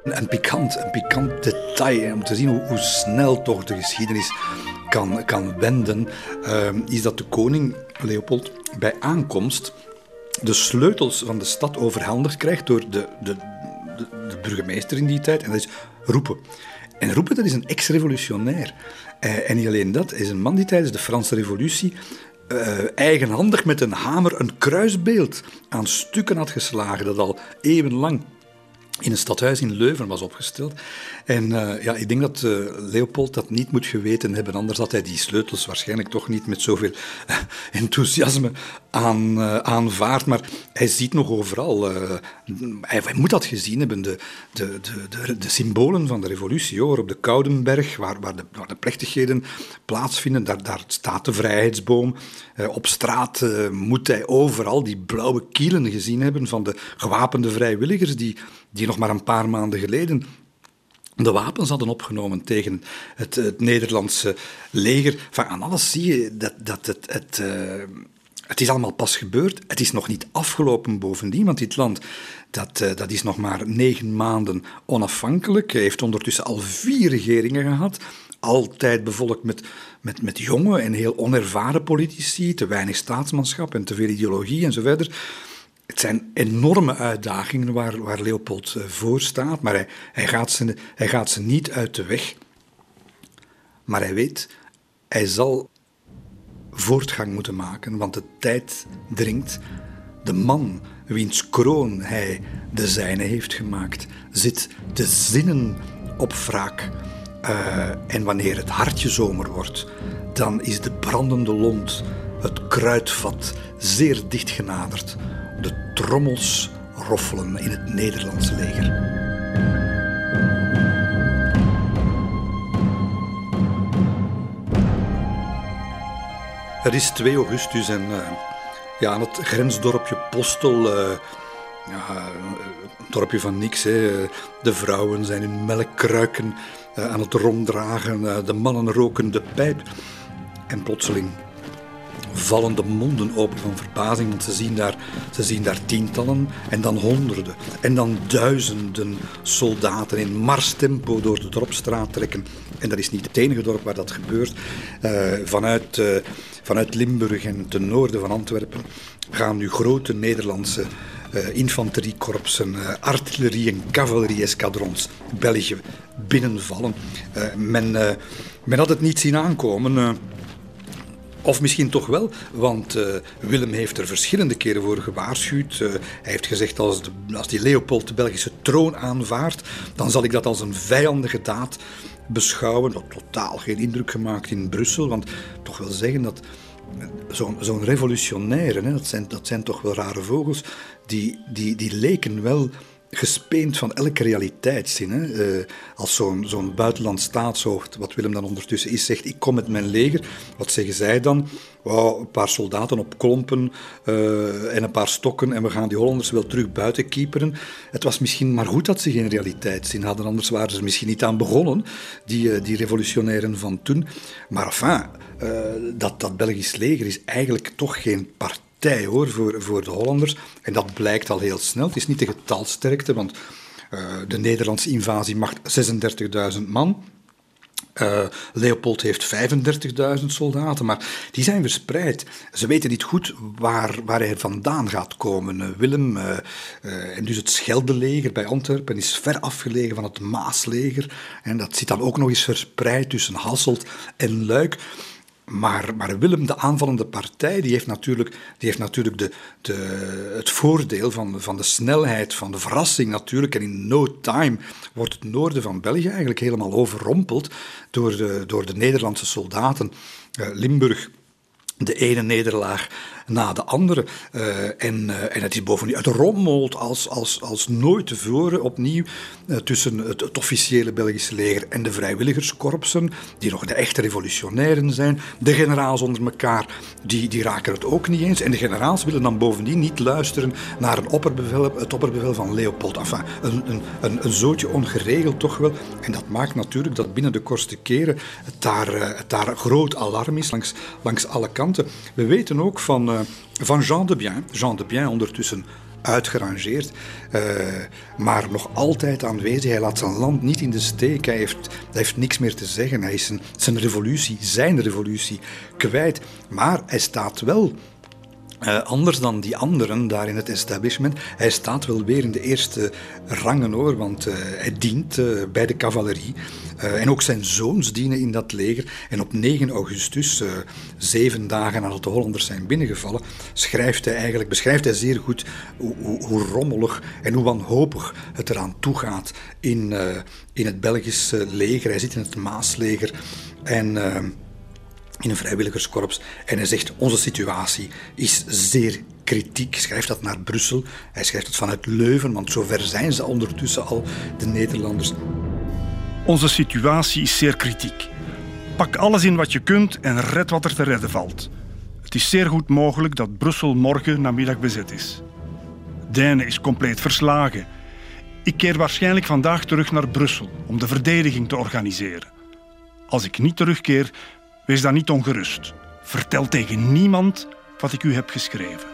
Een pikant, een pikant detail om te zien hoe, hoe snel toch de geschiedenis kan, kan wenden, uh, is dat de koning Leopold bij aankomst de sleutels van de stad overhandigd krijgt door de, de, de, burgemeester in die tijd. En dat is roepen. En roepen, dat is een ex-revolutionair. Uh, en niet alleen dat, is een man die tijdens de Franse Revolutie uh, eigenhandig met een hamer een kruisbeeld aan stukken had geslagen, dat al eeuwenlang in een stadhuis in Leuven was opgesteld. En uh, ja, ik denk dat uh, Leopold dat niet moet geweten hebben, anders had hij die sleutels waarschijnlijk toch niet met zoveel uh, enthousiasme aan, aanvaard. Maar hij ziet nog overal, hij, hij, moet dat gezien hebben, de, de, de, de, de symbolen van de revolutie. Hoor. Op de Koudenberg, waar, waar, de, waar de plechtigheden plaatsvinden, daar, daar staat de vrijheidsboom. op straat moet hij overal die blauwe kielen gezien hebben van de gewapende vrijwilligers die, die nog maar een paar maanden geleden de wapens hadden opgenomen tegen het, het Nederlandse leger. Van alles zie je dat, dat het, het, uh, het is allemaal pas gebeurd. Het is nog niet afgelopen bovendien, want dit land dat, uh, dat is nog maar negen maanden onafhankelijk. Heeft ondertussen al vier regeringen gehad. Altijd bevolkt met, met, met jonge en heel onervaren politici, te weinig staatsmanschap en te veel ideologie en verder. Het zijn enorme uitdagingen waar, waar Leopold eh, voor staat, maar hij, hij, gaat ze, hij gaat ze niet uit de weg. Maar hij weet, hij zal voortgang moeten maken, want de tijd dringt. De man wiens kroon hij de zijne heeft gemaakt, zit te zinnen op wraak. Uh, en wanneer het hartje zomer wordt, dan is de brandende lont, het kruidvat, zeer dicht genaderd de trommels roffelen in het Nederlandse leger. Het is 2 augustus en uh, ja, aan het grensdorpje Postel, uh, ja, een dorpje van niks. Hè. De vrouwen zijn in melkkruiken aan het ronddragen, de mannen roken de pijp. En plotseling vallen de monden open van verbazing, want ze zien, daar, ze zien daar tientallen en dan honderden en dan duizenden soldaten in marstempo door de dorpstraat trekken. En dat is niet het enige dorp waar dat gebeurt. Uh, vanuit, uh, vanuit Limburg en ten noorden van Antwerpen gaan nu grote Nederlandse uh, infanteriekorpsen, artillerie- en cavalerie-escadrons België binnenvallen. men, men had het niet zien aankomen. Of misschien toch wel, want uh, Willem heeft er verschillende keren voor gewaarschuwd. Uh, hij heeft gezegd, als, de, als die Leopold de Belgische troon aanvaardt, dan zal ik dat als een vijandige daad beschouwen. Dat totaal geen indruk gemaakt in Brussel, want toch wel zeggen dat zo'n zo revolutionaire, hè, dat, zijn, dat zijn toch wel rare vogels, die, die, die leken wel gespeend van elke realiteitszin. Hè. Uh, als zo'n zo'n buitenland staatshoofd, wat Willem dan ondertussen is, zegt: Ik kom met mijn leger. Wat zeggen zij dan? Een paar soldaten op klompen uh, en een paar stokken en we gaan die Hollanders wel terug buiten kieperen. Het was misschien maar goed dat ze geen realiteitszin hadden, anders waren ze misschien niet aan begonnen, die, uh, die revolutionairen van toen. Maar enfin, dat, dat Belgisch leger is eigenlijk toch geen partij partij hoor, voor, voor de Hollanders. En dat blijkt al heel snel. Het is niet de getalsterkte, want uh, de Nederlandse invasie macht 36.000 man. Uh, Leopold heeft 35.000 soldaten, maar die zijn verspreid. Ze weten niet goed waar, waar hij vandaan gaat komen. Uh, Willem uh, en dus het Scheldeleger bij Antwerpen is ver afgelegen van het Maasleger. En dat zit dan ook nog eens verspreid tussen Hasselt en Luik. Maar, maar Willem, de aanvallende partij, die heeft natuurlijk, die heeft natuurlijk de, de, het voordeel van, van de snelheid, van de verrassing natuurlijk. En in no time wordt het noorden van België eigenlijk helemaal overrompeld door de, door de Nederlandse soldaten. Uh, Limburg de ene nederlaag na de andere. Uh, en, uh, en het is bovendien, het rommelt als, als, als nooit tevoren opnieuw uh, tussen het, officiële Belgische leger en de vrijwilligerskorpsen, die nog de echte revolutionairen zijn. De generaals onder elkaar, die, die raken het ook niet eens. En de generaals willen dan bovendien niet luisteren naar een opperbevel, het opperbevel van Leopold. Enfin, een, een, een, een zootje ongeregeld toch wel. En dat maakt natuurlijk dat binnen de kortste keren het daar, daar groot alarm is langs, langs alle kanten. We weten ook van van Jean de Bien. Jean de Bien ondertussen uitgerangeerd, uh, maar nog altijd aanwezig. Hij laat zijn land niet in de steek. Hij heeft, niks meer te zeggen. Hij is zijn revolutie, zijn revolutie, kwijt. Maar hij staat wel Uh, anders dan die anderen daar in het establishment. Hij staat wel weer in de eerste rangen hoor, want uh, hij dient uh, bij de cavalerie. en ook zijn zoons dienen in dat leger. En op 9 augustus, zeven dagen nadat de Hollanders zijn binnengevallen, schrijft hij eigenlijk, beschrijft hij zeer goed hoe, hoe, hoe rommelig en hoe wanhopig het eraan toegaat in, in het Belgische leger. Hij zit in het Maasleger en in een vrijwilligerskorps. En hij zegt, onze situatie is zeer kritiek. Schrijft dat naar Brussel. Hij schrijft het vanuit Leuven, want zover zijn ze ondertussen al, de Nederlanders. Onze situatie is zeer kritiek. Pak alles in wat je kunt en red wat er te redden valt. Het is zeer goed mogelijk dat Brussel morgen namiddag bezet is. Dijne is compleet verslagen. Ik keer waarschijnlijk vandaag terug naar Brussel om de verdediging te organiseren. Als ik niet terugkeer, Wees dan niet ongerust. Vertel tegen niemand wat ik u heb geschreven.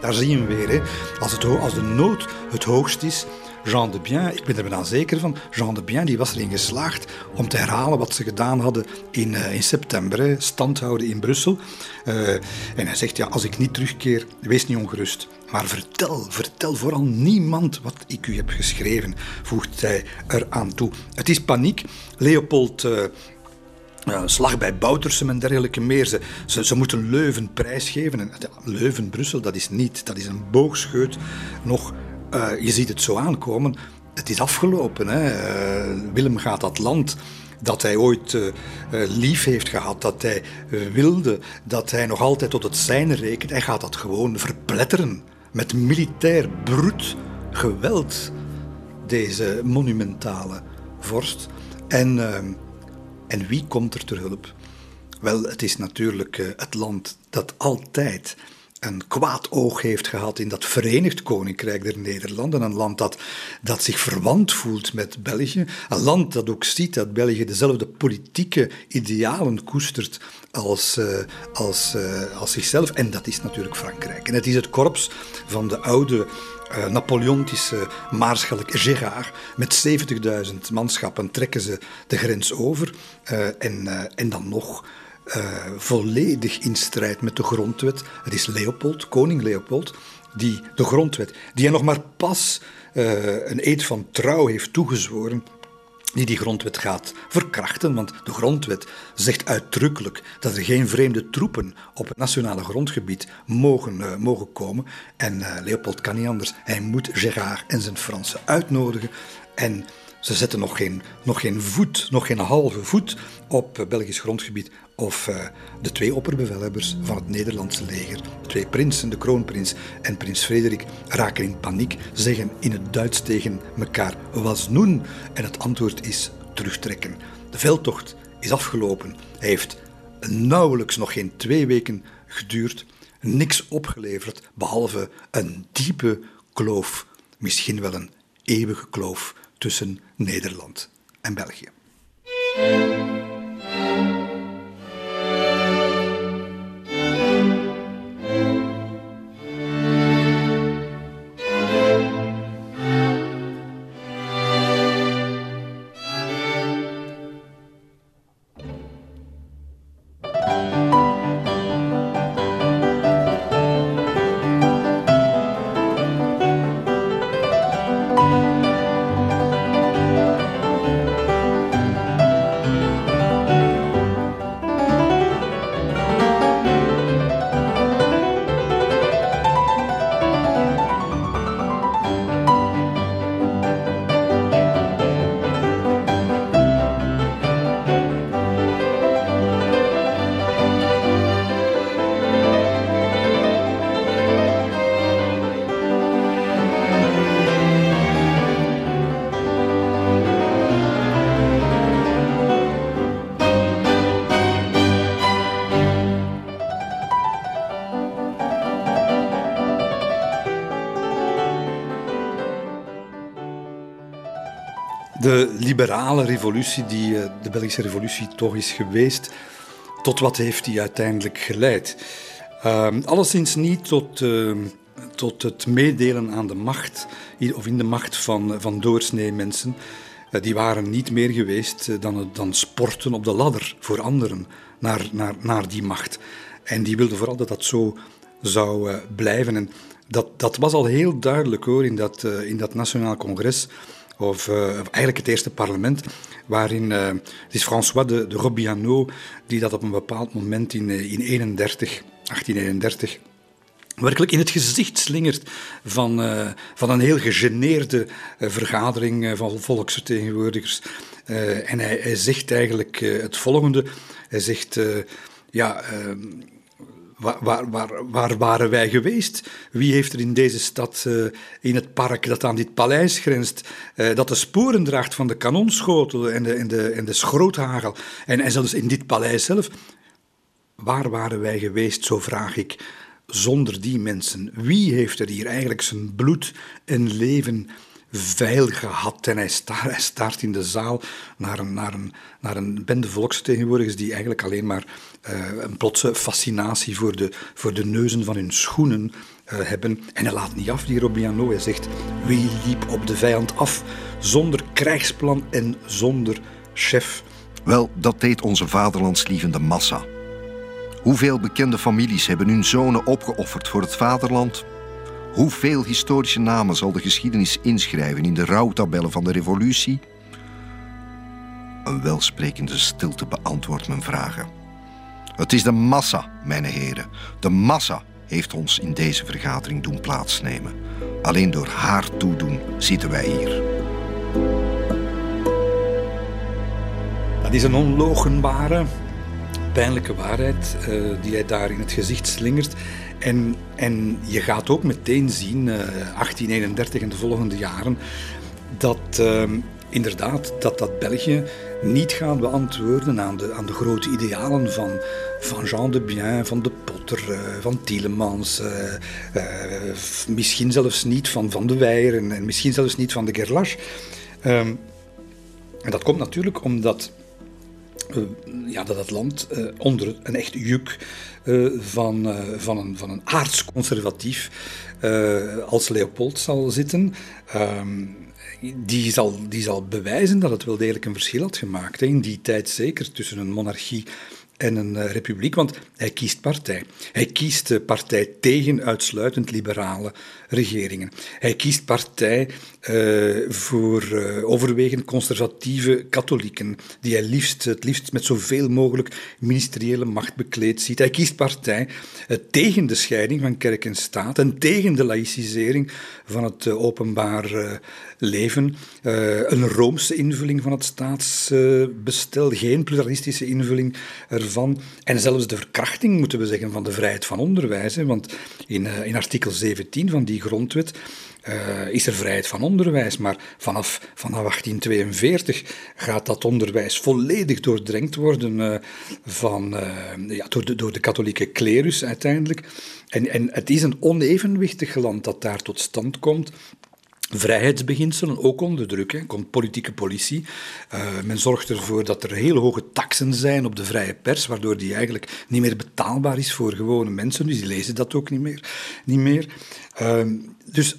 Daar zien we weer, hè. Als, het, als de nood het hoogst is, Jean de Bien, ik ben er bijna zeker van, Jean de Bien die was erin geslaagd om te herhalen wat ze gedaan hadden in, uh, in september, hè, stand houden in Brussel. Uh, en hij zegt, ja, als ik niet terugkeer, wees niet ongerust. Maar vertel, vertel vooral niemand wat ik u heb geschreven, voegt hij eraan toe. Het is paniek. Leopold uh, uh, slag bij Boutersem en dergelijke meer. Ze, ze, moeten Leuven prijsgeven. En, Leuven, Brussel, dat is niet. Dat is een boogscheut. Nog, uh, je ziet het zo aankomen. Het is afgelopen. Hè. Uh, Willem gaat dat land dat hij ooit uh, lief heeft gehad, dat hij wilde, dat hij nog altijd tot het zijne rekent. Hij gaat dat gewoon verpletteren met militair bruut geweld, deze monumentale vorst. En en wie komt er ter hulp? Wel, het is natuurlijk uh, het land dat altijd een kwaad oog heeft gehad in dat Verenigd Koninkrijk der Nederlanden. Een land dat, dat zich verwant voelt met België. Een land dat ook ziet dat België dezelfde politieke idealen koestert als, uh, als, uh, als zichzelf. En dat is natuurlijk Frankrijk. En het is het korps van de oude uh, Napoleontische maarschalk Gérard. Met 70.000 manschappen trekken ze de grens over. Uh, en, uh, en dan nog volledig in strijd met de grondwet. Het is Leopold, koning Leopold, die de grondwet, die hij nog maar pas een eed van trouw heeft toegezworen die die grondwet gaat verkrachten, want de grondwet zegt uitdrukkelijk dat er geen vreemde troepen op het nationale grondgebied mogen, uh, mogen komen. En uh, Leopold kan niet anders. Hij moet Gérard en zijn Fransen uitnodigen en ze zetten nog geen, nog geen voet, nog geen halve voet op uh, Belgisch grondgebied of uh, de twee opperbevelhebbers van het Nederlandse leger, twee prinsen, de kroonprins en prins Frederik, raken in paniek, zeggen in het Duits tegen elkaar was noen en het antwoord is terugtrekken. De veldtocht is afgelopen. Hij heeft nauwelijks nog geen twee weken geduurd, niks opgeleverd behalve een diepe kloof, misschien wel een eeuwige kloof tussen Nederland en België. Liberale revolutie die eh, de Belgische revolutie toch is geweest, tot wat heeft die uiteindelijk geleid? Uh, alleszins niet tot, uh, tot het meedelen aan de macht, of in de macht van, van doorsnee mensen. Uh, die waren niet meer geweest dan, dan sporten op de ladder voor anderen naar, naar, naar die macht. En die wilde vooral dat dat zo zou blijven. En dat, dat was al heel duidelijk hoor, in dat, in dat Nationaal Congres of uh, eigenlijk het eerste parlement, waarin uh, het is François de, de Robiano die dat op een bepaald moment in, in 31, 1831 werkelijk in het gezicht slingert van, van een heel gegeneerde vergadering van volksvertegenwoordigers. en hij, hij, zegt eigenlijk het volgende. Hij zegt, ja Waar, waar, waar, waren wij geweest? Wie heeft er in deze stad, uh, in het park dat aan dit paleis grenst, uh, dat de sporen draagt van de kanonschotel en de, de, de schroothagel, en, en zelfs in dit paleis zelf? Waar waren wij geweest, zo vraag ik, zonder die mensen? Wie heeft er hier eigenlijk zijn bloed en leven veil gehad. En hij staart, in de zaal naar een, naar een, naar een bende volksvertegenwoordigers die eigenlijk alleen maar een plotse fascinatie voor de, voor de neuzen van hun schoenen uh, hebben. En hij laat niet af, die Robiano. Hij zegt, wie liep op de vijand af zonder krijgsplan en zonder chef? Wel, dat deed onze vaderlandslievende massa. Hoeveel bekende families hebben hun zonen opgeofferd voor het vaderland Hoeveel historische namen zal de geschiedenis inschrijven in de rouwtabellen van de revolutie? Een welsprekende stilte beantwoordt mijn vragen. Het is de massa, mijn heren. De massa heeft ons in deze vergadering doen plaatsnemen. Alleen door haar toedoen zitten wij hier. Dat is een onlogenbare, pijnlijke waarheid uh, die hij daar in het gezicht slingert. En, en je gaat ook meteen zien, uh, 1831 en de volgende jaren, dat uh, inderdaad dat, dat België niet gaat beantwoorden aan de, aan de grote idealen van, van Jean de Bien, van de Potter, uh, van Tielemans, uh, uh, misschien zelfs niet van Van de Weijer en, en misschien zelfs niet van de Gerlache. Um, en dat komt natuurlijk omdat ja, dat het land onder een echt juk van, van, een, van een als Leopold zal zitten. Um, die zal, die zal bewijzen dat het wel degelijk een verschil had gemaakt. Hè, in die tijd zeker tussen een monarchie en een uh, republiek, want hij kiest partij. Hij kiest uh, partij tegen uitsluitend liberale regeringen. Hij kiest partij uh, voor overwegend conservatieve katholieken, die hij liefst, het liefst met zoveel mogelijk ministeriële macht bekleed ziet. Hij kiest partij tegen de scheiding van kerk en staat en tegen de laïcisering van het openbaar leven. een roomse invulling van het staatsbestel, geen pluralistische invulling ervan. En zelfs de verkrachting, moeten we zeggen, van de vrijheid van onderwijs. Want in, in artikel 17 van die grondwet uh, is er vrijheid van onderwijs, maar vanaf, vanaf 1842 gaat dat onderwijs volledig doordrenkt worden uh, van, uh, ja, door, de, door de katholieke klerus uiteindelijk. En, en het is een onevenwichtig land dat daar tot stand komt vrijheidsbeginselen, ook onder druk. Komt politieke politie. Uh, men zorgt ervoor dat er hele hoge taxen zijn op de vrije pers, waardoor die eigenlijk niet meer betaalbaar is voor gewone mensen. Dus die lezen dat ook niet meer. Niet meer. Uh, dus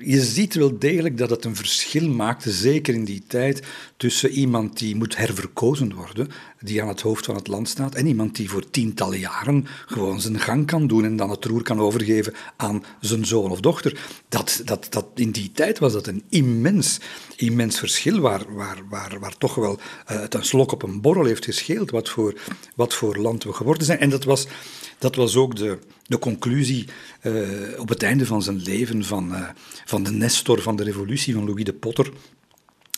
je ziet wel degelijk dat het een verschil maakte, zeker in die tijd, tussen iemand die moet herverkozen worden, die aan het hoofd van het land staat, en iemand die voor tientallen jaren gewoon zijn gang kan doen en dan het roer kan overgeven aan zijn zoon of dochter. Dat, dat, dat, in die tijd was dat een immens, immens verschil, waar, waar, waar, waar toch wel uh, het een slok op een borrel heeft gescheeld wat voor, wat voor land we geworden zijn. En dat was, dat was ook de, de conclusie uh, op het einde van zijn leven van, uh, van de Nestor van de revolutie, van Louis de Potter,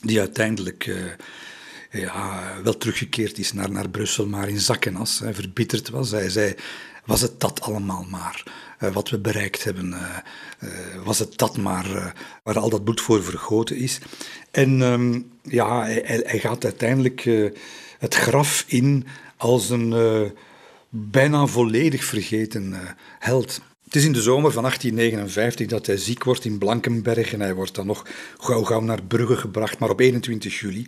die uiteindelijk ja, wel teruggekeerd is naar, naar Brussel, maar in zak en as, hij verbitterd was. Hij zei, was het dat allemaal maar, wat we bereikt hebben, was het dat maar, waar al dat bloed voor vergoten is. En um, ja, hij, hij, gaat uiteindelijk het graf in als een bijna volledig vergeten held. Het is in de zomer van 1859 dat hij ziek wordt in Blankenberg en hij wordt dan nog gauw gauw naar Brugge gebracht. Maar op 21 juli,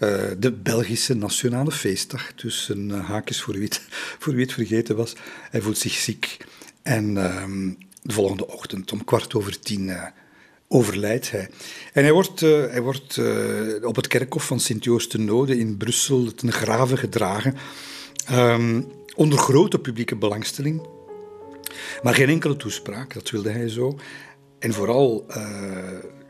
uh, de Belgische nationale feestdag, tussen uh, haakjes voor wie, het, voor wie vergeten was, hij voelt zich ziek. En uh, de volgende ochtend om kwart over tien uh, overlijdt hij. En hij wordt, hij wordt op het kerkhof van Sint-Joost de Node in Brussel ten grave gedragen. Um, onder grote publieke belangstelling. Maar geen enkele toespraak, dat wilde hij zo. En vooral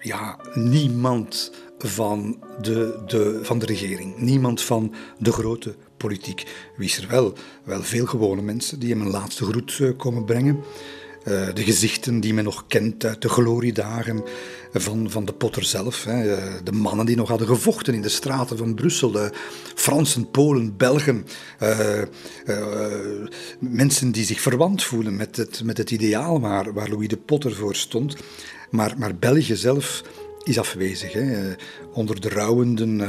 ja, niemand van de, de, van de regering, niemand van de grote politiek. Wie is er wel? Wel veel gewone mensen die hem een laatste groet komen brengen. Eh, de gezichten die men nog kent uit de gloriedagen van, van de Potter zelf. Hè. Eh, de mannen die nog hadden gevochten in de straten van Brussel. Fransen, Polen, Belgen. Uh, mensen die zich verwant voelen met het, met het ideaal waar, waar Louis de Potter voor stond. Maar, maar België zelf is afwezig. Hè. Onder de rouwenden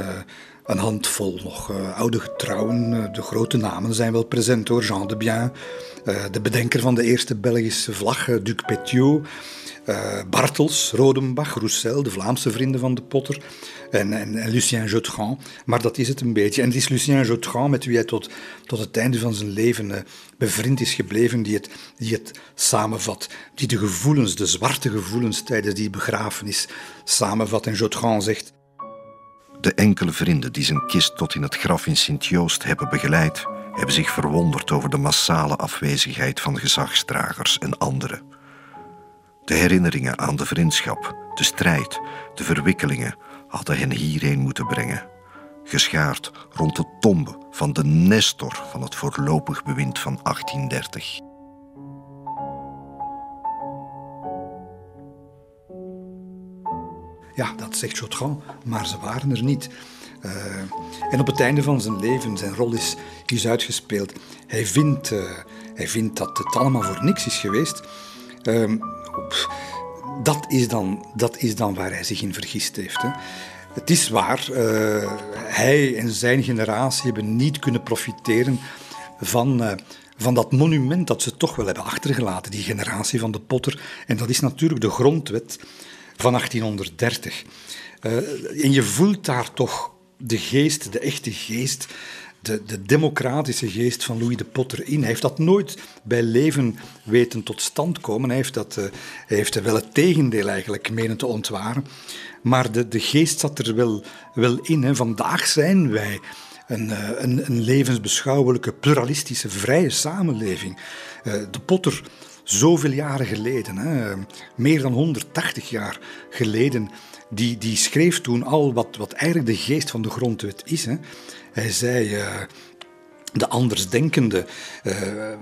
een handvol nog oude getrouwen. de grote namen zijn wel present hoor. Jean de Bien, de bedenker van de eerste Belgische vlag, Duc Petiot. Bartels, Rodenbach, Roussel, de Vlaamse vrienden van de Potter. En, en, en, Lucien Jotran. Maar dat is het een beetje. En het is Lucien Jotran met wie hij tot, tot het einde van zijn leven bevriend is gebleven, die het, die het samenvat. Die de gevoelens, de zwarte gevoelens tijdens die begrafenis samenvat. En Jotran zegt. De enkele vrienden die zijn kist tot in het graf in Sint-Joost hebben begeleid, hebben zich verwonderd over de massale afwezigheid van gezagsdragers en anderen. De herinneringen aan de vriendschap, de strijd, de verwikkelingen hadden hen hierheen moeten brengen, geschaard rond de tombe van de Nestor van het voorlopig bewind van 1830. Ja, dat zegt Jotran, maar ze waren er niet. Uh, en op het einde van zijn leven, zijn rol is, is uitgespeeld. Hij vindt, uh, hij vindt dat het allemaal voor niks is geweest. Uh, dat, is dan, dat is dan waar hij zich in vergist heeft. Hè. Het is waar, eh, hij en zijn generatie hebben niet kunnen profiteren van, van dat monument dat ze toch wel hebben achtergelaten, die generatie van de Potter. En dat is natuurlijk de grondwet van 1830. Uh, en je voelt daar toch de geest, de echte geest, de, de, democratische geest van Louis de Potter in. Hij heeft dat nooit bij leven weten tot stand komen. Hij heeft, dat, uh, heeft wel het tegendeel eigenlijk menen te ontwaren. Maar de, de geest zat er wel, wel in. Hè. Vandaag zijn wij een, uh, een, een, levensbeschouwelijke, pluralistische, vrije samenleving. Uh, de Potter zoveel jaren geleden, hè, meer dan 180 jaar geleden, die, die schreef toen al wat, wat eigenlijk de geest van de grondwet is. Hè. Hij zei, uh, de andersdenkende uh,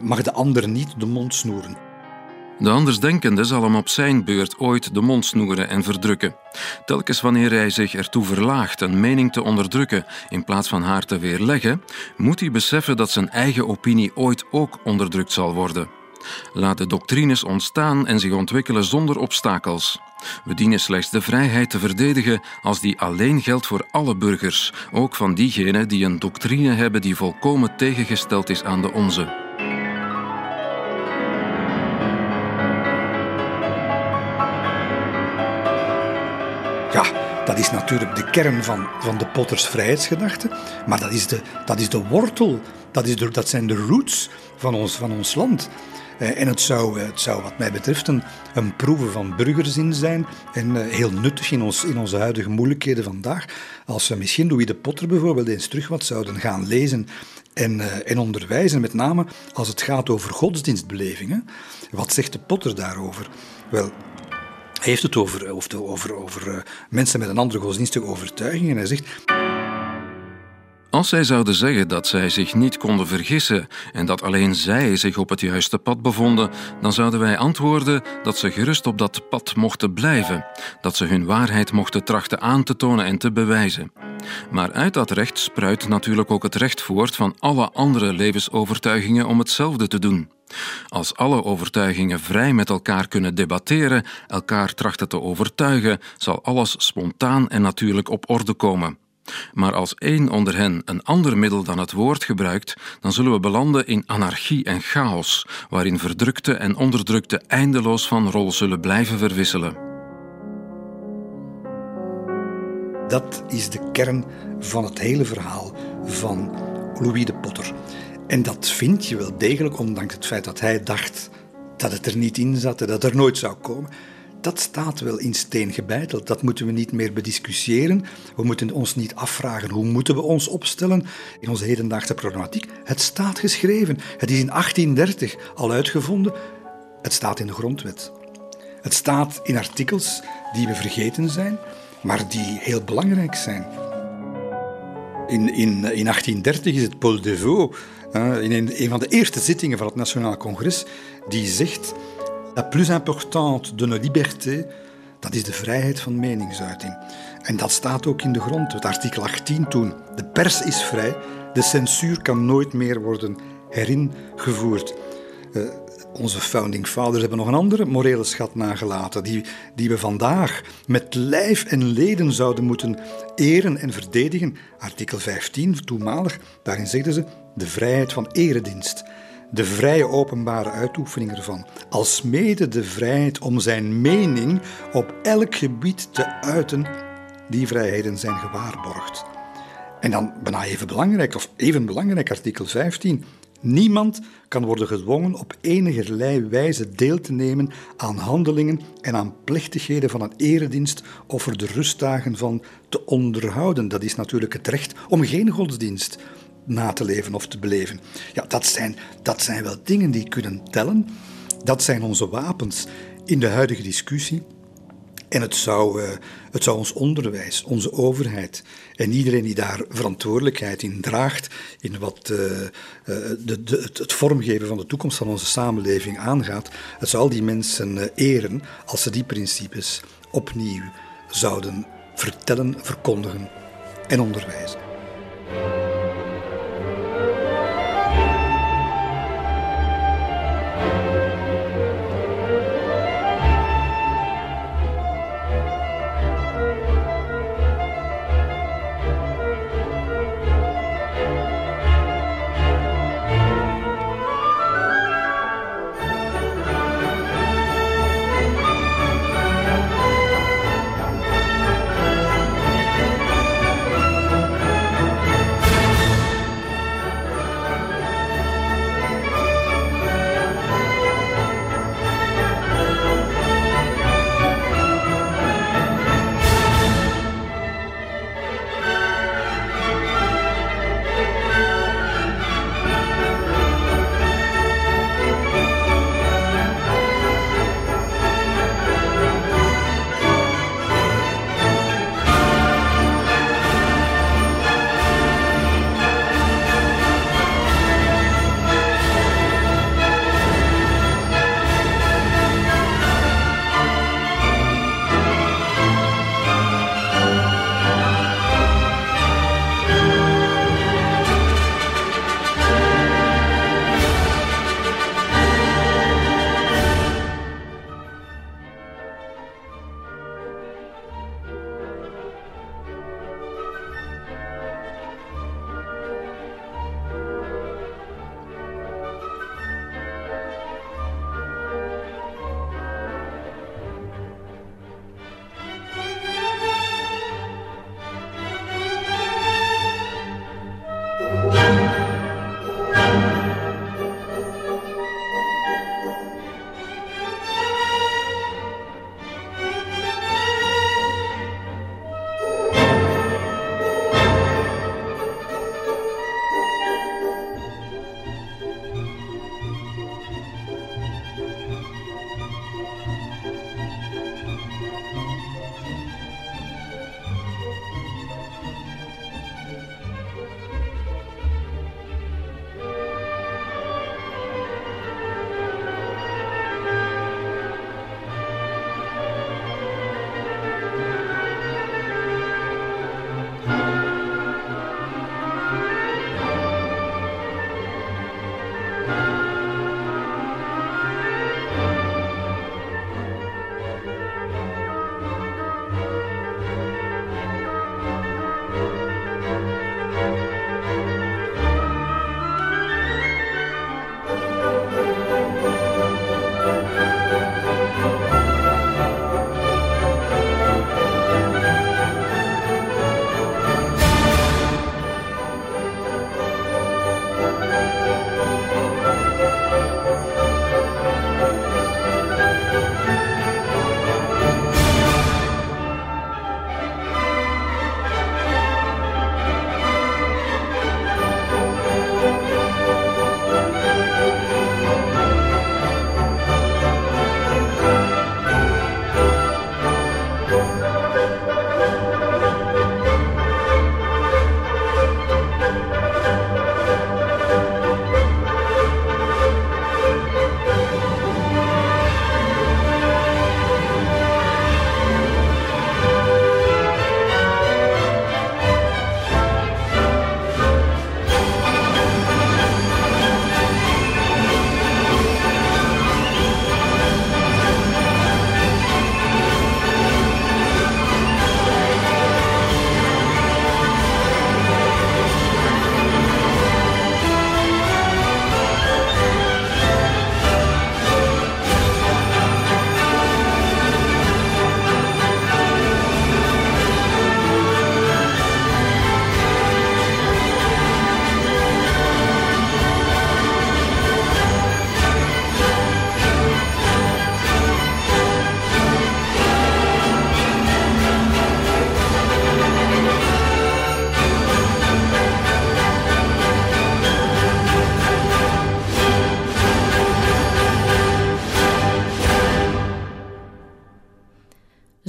mag de ander niet de mond snoeren. De andersdenkende zal hem op zijn beurt ooit de mond snoeren en verdrukken. Telkens wanneer hij zich ertoe verlaagt een mening te onderdrukken in plaats van haar te weerleggen, moet hij beseffen dat zijn eigen opinie ooit ook onderdrukt zal worden. Laat de doctrines ontstaan en zich ontwikkelen zonder obstakels. We dienen slechts de vrijheid te verdedigen als die alleen geldt voor alle burgers, ook van diegenen die een doctrine hebben die volkomen tegengesteld is aan de onze. Ja, dat is natuurlijk de kern van, van de Potters vrijheidsgedachte, maar dat is de, dat is de wortel, dat, is de, dat zijn de roots van ons, van ons land. Eh, en het zou, het zou wat mij betreft een, een proeven van burgerzin zijn en eh, heel nuttig in, ons, in onze huidige moeilijkheden vandaag. Als we misschien Louis de Potter bijvoorbeeld eens terug wat zouden gaan lezen en, en onderwijzen, met name als het gaat over godsdienstbelevingen. Wat zegt de Potter daarover? Wel, hij heeft het over, over, over, over mensen met een andere godsdienstige overtuiging en hij zegt... Als zij zouden zeggen dat zij zich niet konden vergissen en dat alleen zij zich op het juiste pad bevonden, dan zouden wij antwoorden dat ze gerust op dat pad mochten blijven, dat ze hun waarheid mochten trachten aan te tonen en te bewijzen. Maar uit dat recht spruit natuurlijk ook het recht voort van alle andere levensovertuigingen om hetzelfde te doen. Als alle overtuigingen vrij met elkaar kunnen debatteren, elkaar trachten te overtuigen, zal alles spontaan en natuurlijk op orde komen. Maar als één onder hen een ander middel dan het woord gebruikt, dan zullen we belanden in anarchie en chaos, waarin verdrukte en onderdrukte eindeloos van rol zullen blijven verwisselen. Dat is de kern van het hele verhaal van Louis de Potter. En dat vind je wel degelijk, ondanks het feit dat hij dacht dat het er niet in zat en dat er nooit zou komen dat staat wel in steen gebeiteld. Dat moeten we niet meer bediscussiëren. We moeten ons niet afvragen hoe moeten we ons opstellen in onze hedendaagse problematiek. Het staat geschreven. Het is in 1830 al uitgevonden. Het staat in de grondwet. Het staat in artikels die we vergeten zijn, maar die heel belangrijk zijn. In, in, in 1830 is het Paul Devaux, in een van de eerste zittingen van het Nationaal Congres, die zegt La plus importante de nos libertés, dat is de vrijheid van meningsuiting. En dat staat ook in de grond, het artikel 18 toen. De pers is vrij, de censuur kan nooit meer worden heringevoerd. Uh, onze founding fathers hebben nog een andere morele schat nagelaten, die, die we vandaag met lijf en leden zouden moeten eren en verdedigen. Artikel 15, toenmalig, daarin zeggen ze de vrijheid van eredienst de vrije openbare uitoefening ervan, alsmede de vrijheid om zijn mening op elk gebied te uiten, die vrijheden zijn gewaarborgd. En dan bijna even belangrijk, of even belangrijk, artikel 15. Niemand kan worden gedwongen op enigerlei wijze deel te nemen aan handelingen en aan plechtigheden van een eredienst of er de rustdagen van te onderhouden. Dat is natuurlijk het recht om geen godsdienst na te leven of te beleven. Ja, dat zijn, dat zijn wel dingen die kunnen tellen. Dat zijn onze wapens in de huidige discussie. En het zou, uh, het zou ons onderwijs, onze overheid en iedereen die daar verantwoordelijkheid in draagt, in wat uh, uh, de, de, het, het, vormgeven van de toekomst van onze samenleving aangaat, het zou al die mensen eren als ze die principes opnieuw zouden vertellen, verkondigen en onderwijzen.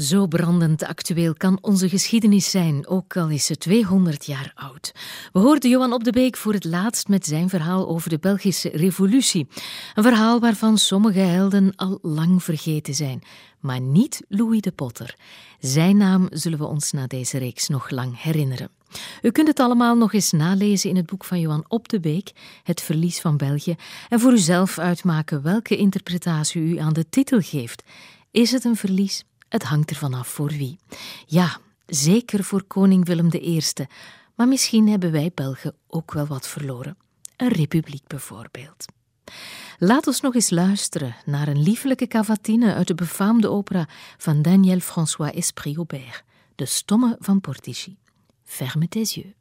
Zo brandend actueel kan onze geschiedenis zijn, ook al is ze 200 jaar oud. We hoorden Johan Op de Beek voor het laatst met zijn verhaal over de Belgische Revolutie. Een verhaal waarvan sommige helden al lang vergeten zijn, maar niet Louis de Potter. Zijn naam zullen we ons na deze reeks nog lang herinneren. U kunt het allemaal nog eens nalezen in het boek van Johan Op de Beek, Het Verlies van België, en voor uzelf uitmaken welke interpretatie u aan de titel geeft. Is het een verlies? Het hangt ervan af voor wie. Ja, zeker voor koning Willem I. Maar misschien hebben wij Belgen ook wel wat verloren. Een republiek bijvoorbeeld. Laat ons nog eens luisteren naar een liefelijke cavatine uit de befaamde opera van Daniel François Esprit-Aubert, De Stomme van Portici. Ferme tes yeux.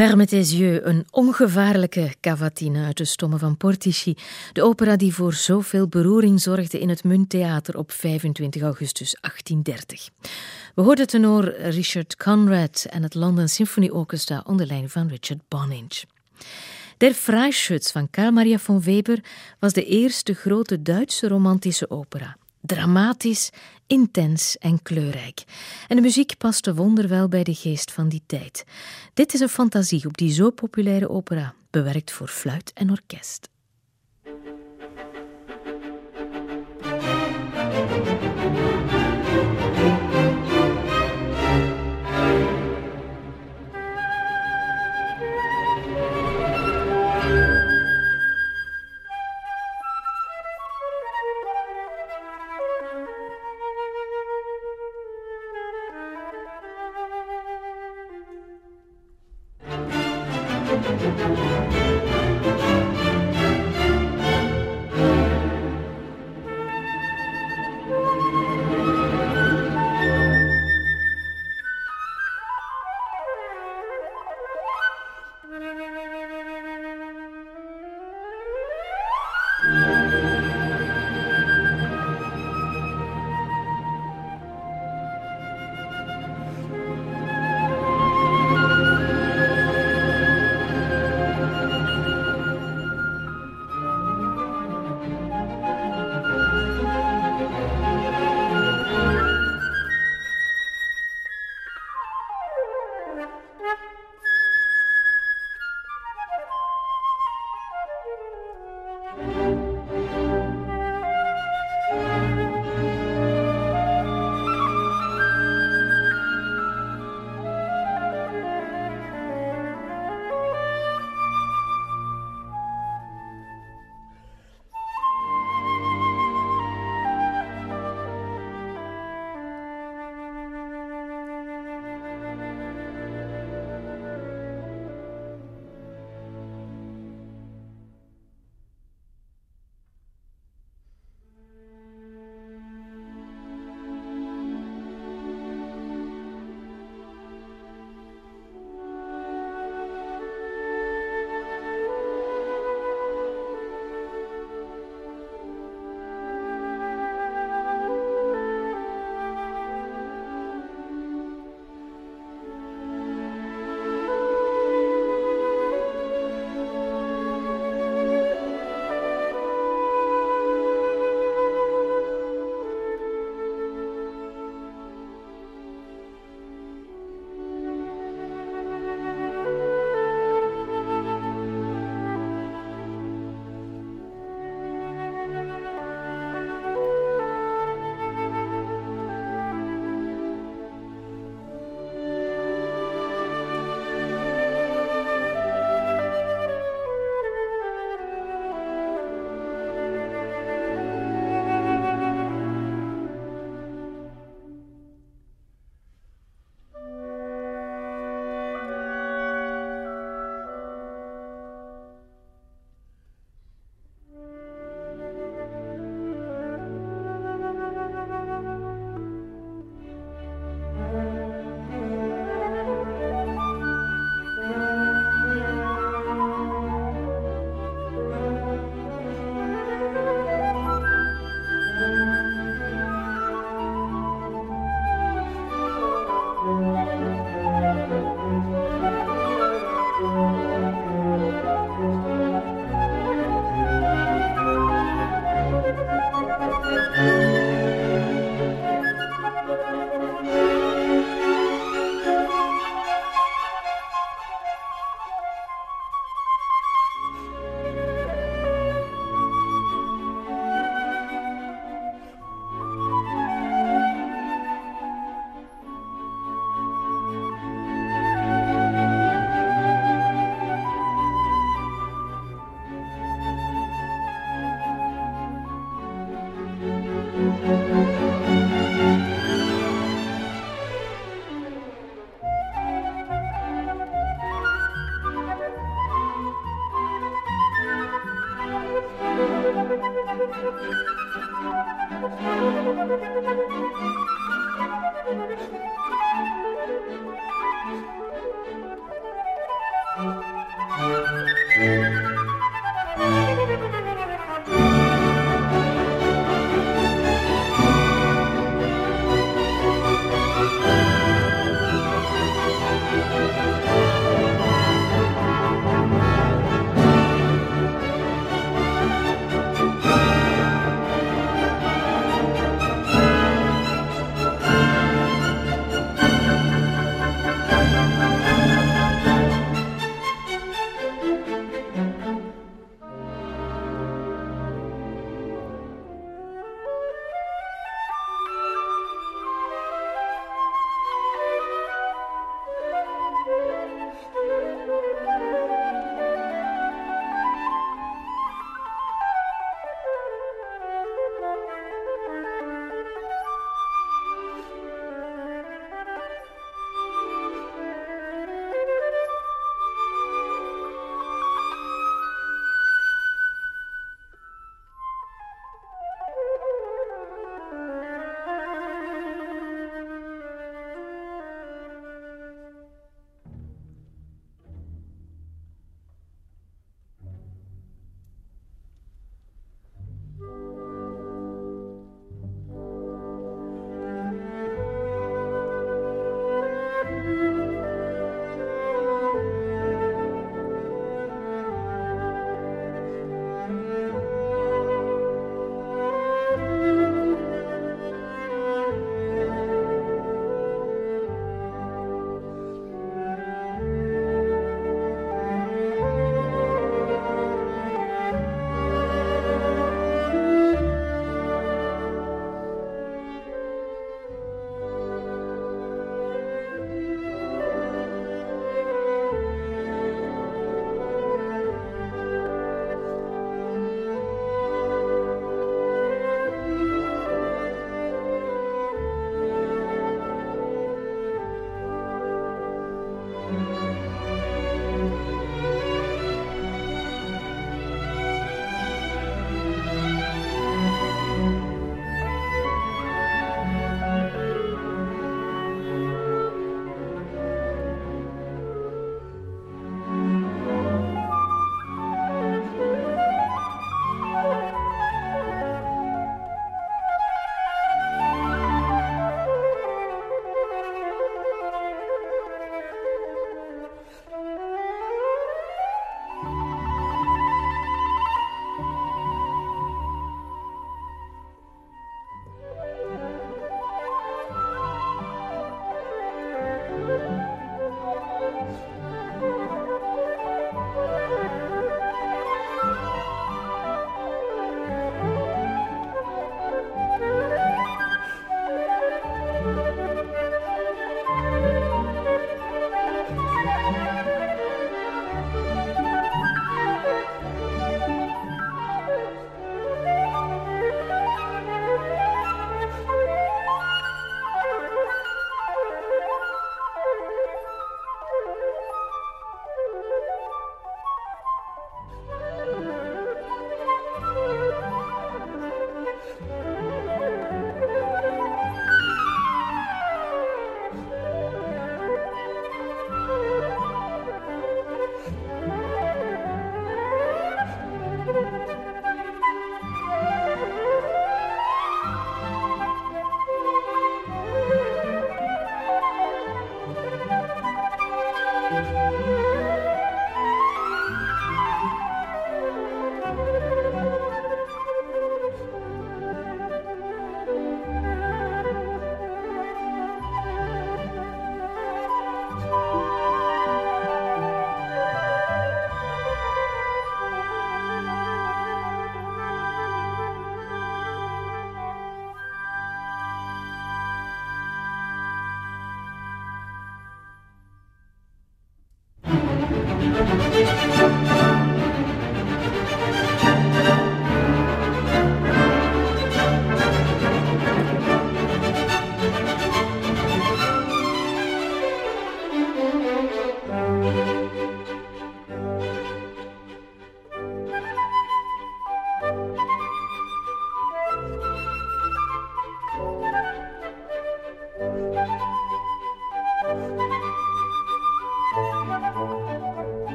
Ferme tes yeux, een ongevaarlijke cavatina uit de stommen van Portici. De opera die voor zoveel beroering zorgde in het Munttheater op 25 augustus 1830. We hoorden tenor Richard Conrad en het London Symphony Orchestra onder leiding van Richard Boninch. Der Freischütz van Karl Maria von Weber was de eerste grote Duitse romantische opera dramatisch, intens en kleurrijk. En de muziek paste wonderwel bij de geest van die tijd. Dit is een fantasie op die zo populaire opera, bewerkt voor fluit en orkest.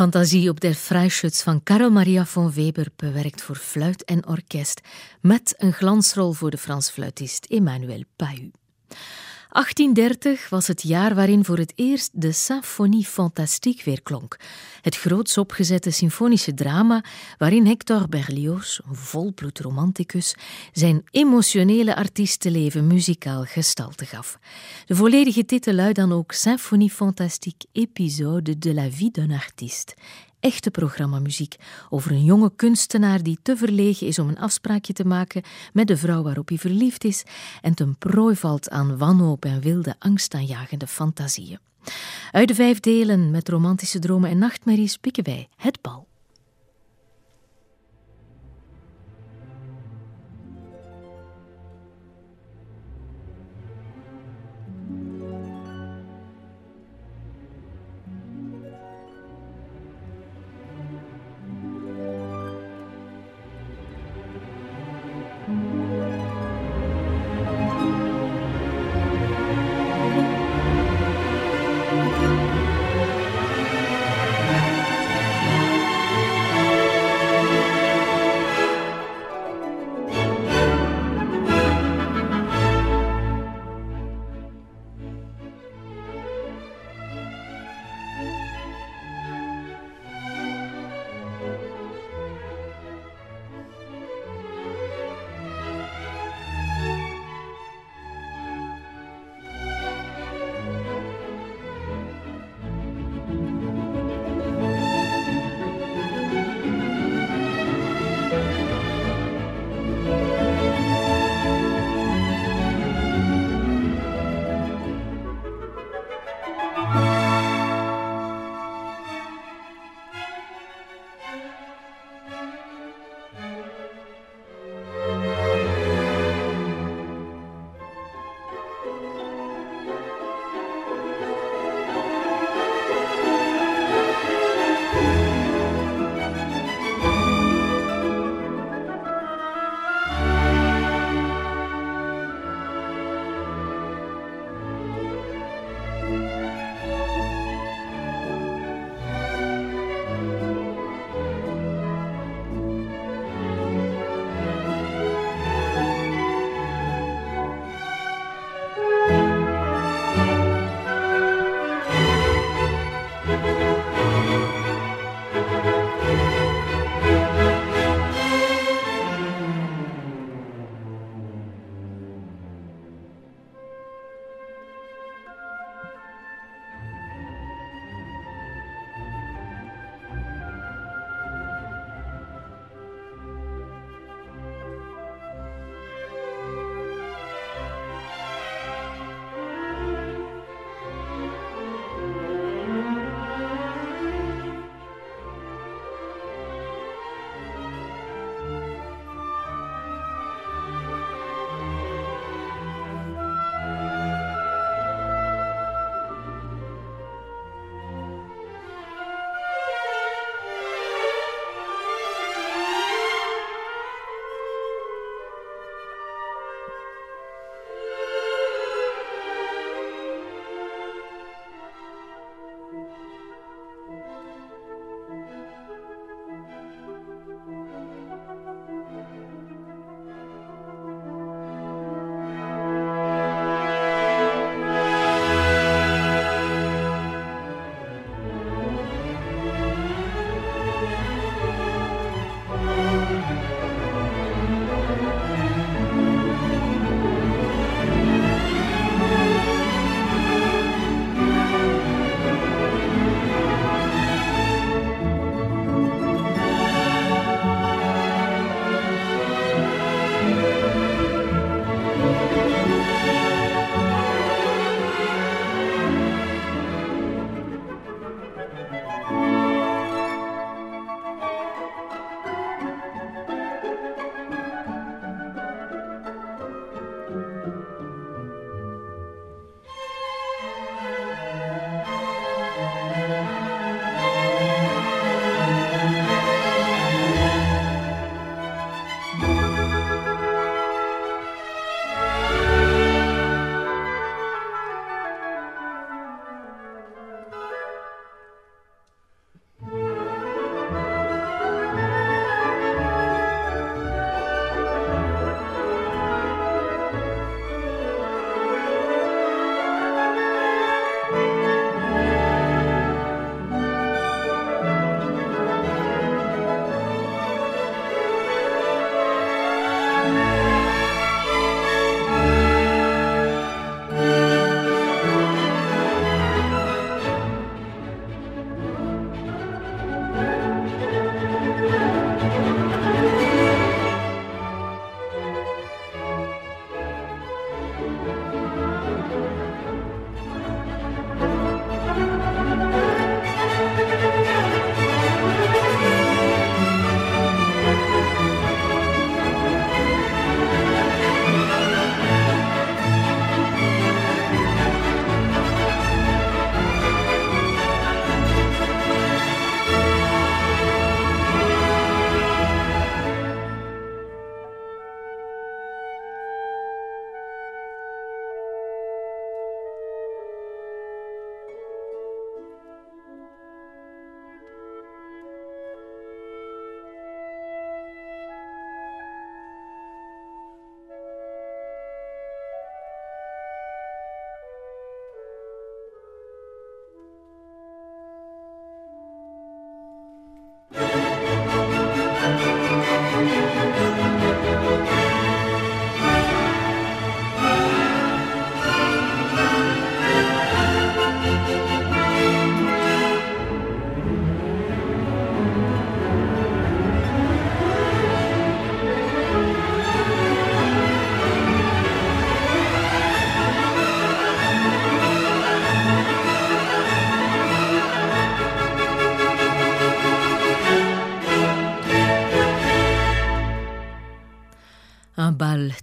Fantasie op der Freischütz van Karel Maria von Weber, bewerkt voor fluit en orkest, met een glansrol voor de Frans fluitist Emmanuel Pahu. 1830 was het jaar waarin voor het eerst de Symphonie Fantastique weer klonk. Het groots opgezette symfonische drama waarin Hector Berlioz, een volbloed romanticus, zijn emotionele artiestenleven muzikaal gestalte gaf. De volledige titel luidt dan ook Symphonie Fantastique Épisode de la vie d'un artiste echte programmamuziek over een jonge kunstenaar die te verlegen is om een afspraakje te maken met de vrouw waarop hij verliefd is en ten prooi valt aan wanhoop en wilde angstaanjagende fantasieën. Uit de vijf delen met romantische dromen en nachtmerries pikken wij het bal.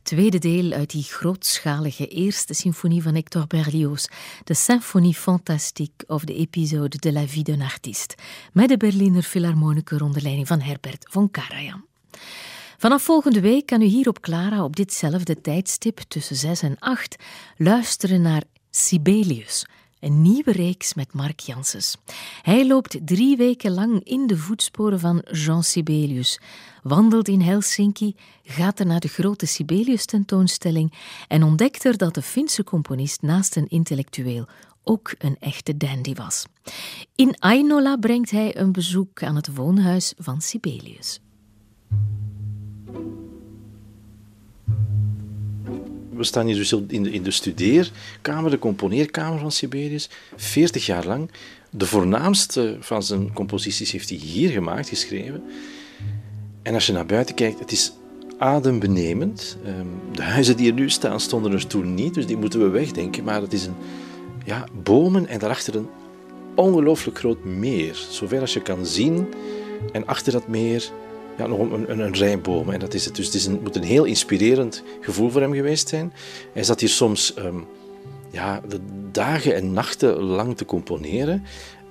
Tweede deel uit die grootschalige eerste symfonie van Hector Berlioz, de Symphonie Fantastique of de episode de la vie d'un artiste, met de Berliner Philharmoniker onder leiding van Herbert von Karajan. Vanaf volgende week kan u hier op Clara op ditzelfde tijdstip tussen 6 en 8 luisteren naar Sibelius, een nieuwe reeks met Mark Janssens. Hij loopt drie weken lang in de voetsporen van Jean Sibelius, wandelt in Helsinki, gaat er naar de grote Sibelius-tentoonstelling en ontdekt er dat de Finse componist naast een intellectueel ook een echte dandy was. In Ainola brengt hij een bezoek aan het woonhuis van Sibelius. We staan hier dus in de, in de studeerkamer, de componeerkamer van Sibelius. 40 jaar lang. De voornaamste van zijn composities heeft hij hier gemaakt, geschreven. En als je naar buiten kijkt, het is adembenemend. Ehm, de huizen die er nu staan, stonden er toen niet, dus die moeten we wegdenken. Maar het is een ja, bomen en daarachter een ongelooflijk groot meer. Zover als je kan zien. En achter dat meer ja, nog een, een, een rij bomen. En dat is het. Dus het is een, moet een heel inspirerend gevoel voor hem geweest zijn. Hij zat hier soms um, ja, de dagen en nachten lang te componeren.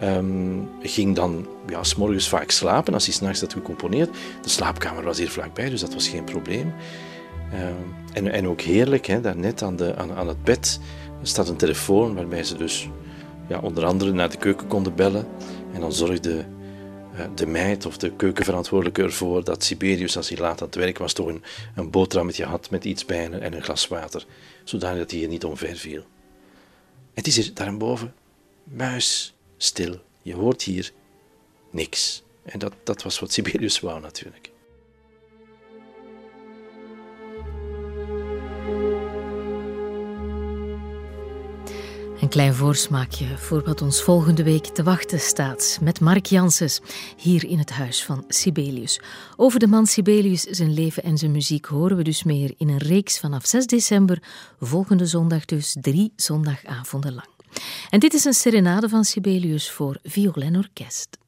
Um, ging dan ja, s morgens vaak slapen als hij s'nachts had gecomponeerd. De slaapkamer was hier vlakbij, dus dat was geen probleem. Um, en, en ook heerlijk, hè, daarnet aan, de, aan, aan het bed staat een telefoon waarbij ze dus ja, onder andere naar de keuken konden bellen. En dan zorgde de meid of de keukenverantwoordelijke ervoor dat Siberius, als hij laat aan het werk was, toch een, een boterhammetje had met iets bij en een glas water, zodanig dat hij hier niet omver viel. Het is daarboven muisstil. Je hoort hier niks. En dat, dat was wat Siberius wou natuurlijk. Een klein voorsmaakje voor wat ons volgende week te wachten staat met Mark Janssens hier in het huis van Sibelius. Over de man Sibelius, zijn leven en zijn muziek horen we dus meer in een reeks vanaf 6 december, volgende zondag dus drie zondagavonden lang. En dit is een serenade van Sibelius voor violonorkest.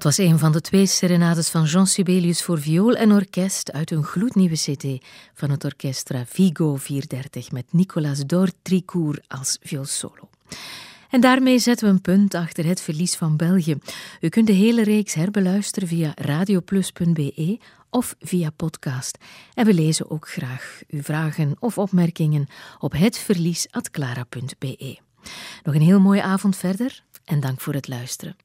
Dat was een van de twee serenades van Jean Sibelius voor viool en orkest uit een gloednieuwe cd van het orkestra Vigo 430 met Nicolas Dortricourt als vioolsolo. En daarmee zetten we een punt achter het verlies van België. U kunt de hele reeks herbeluisteren via radioplus.be of via podcast. En we lezen ook graag uw vragen of opmerkingen op hetverlies.clara.be. Nog een heel mooie avond verder en dank voor het luisteren.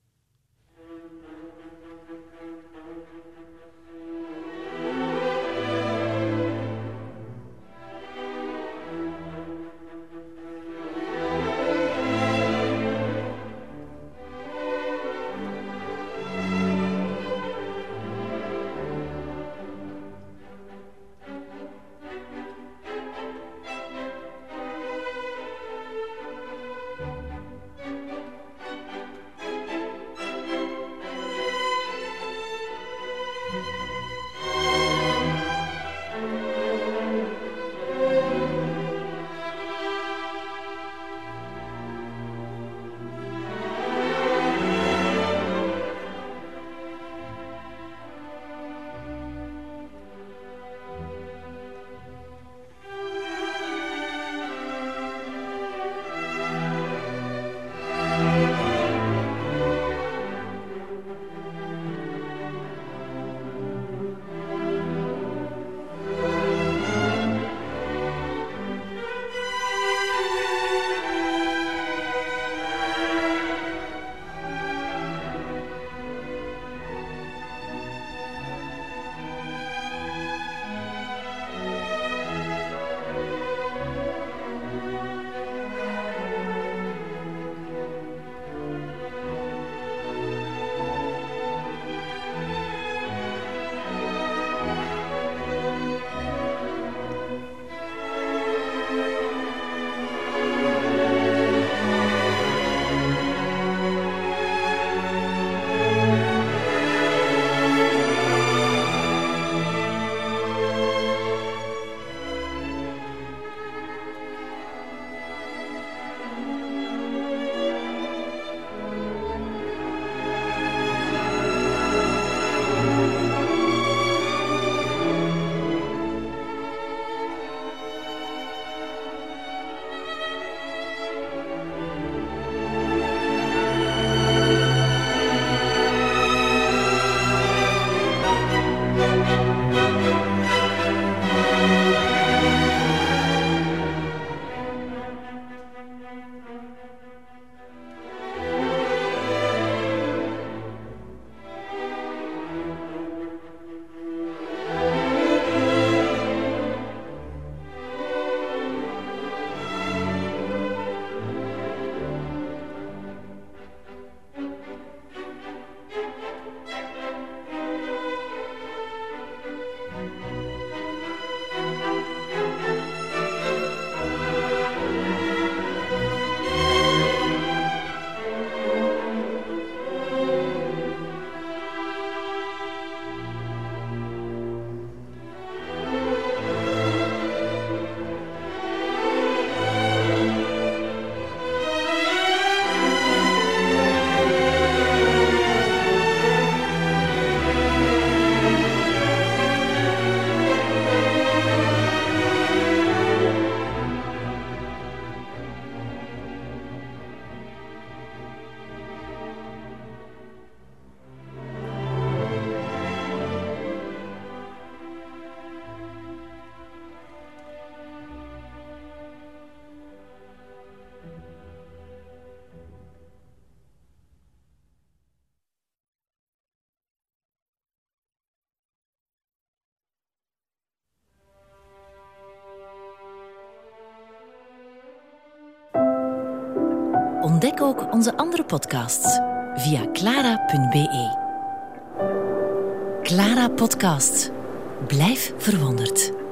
Ontdek ook onze andere podcasts via clara.be. Clara Podcast. Blijf verwonderd.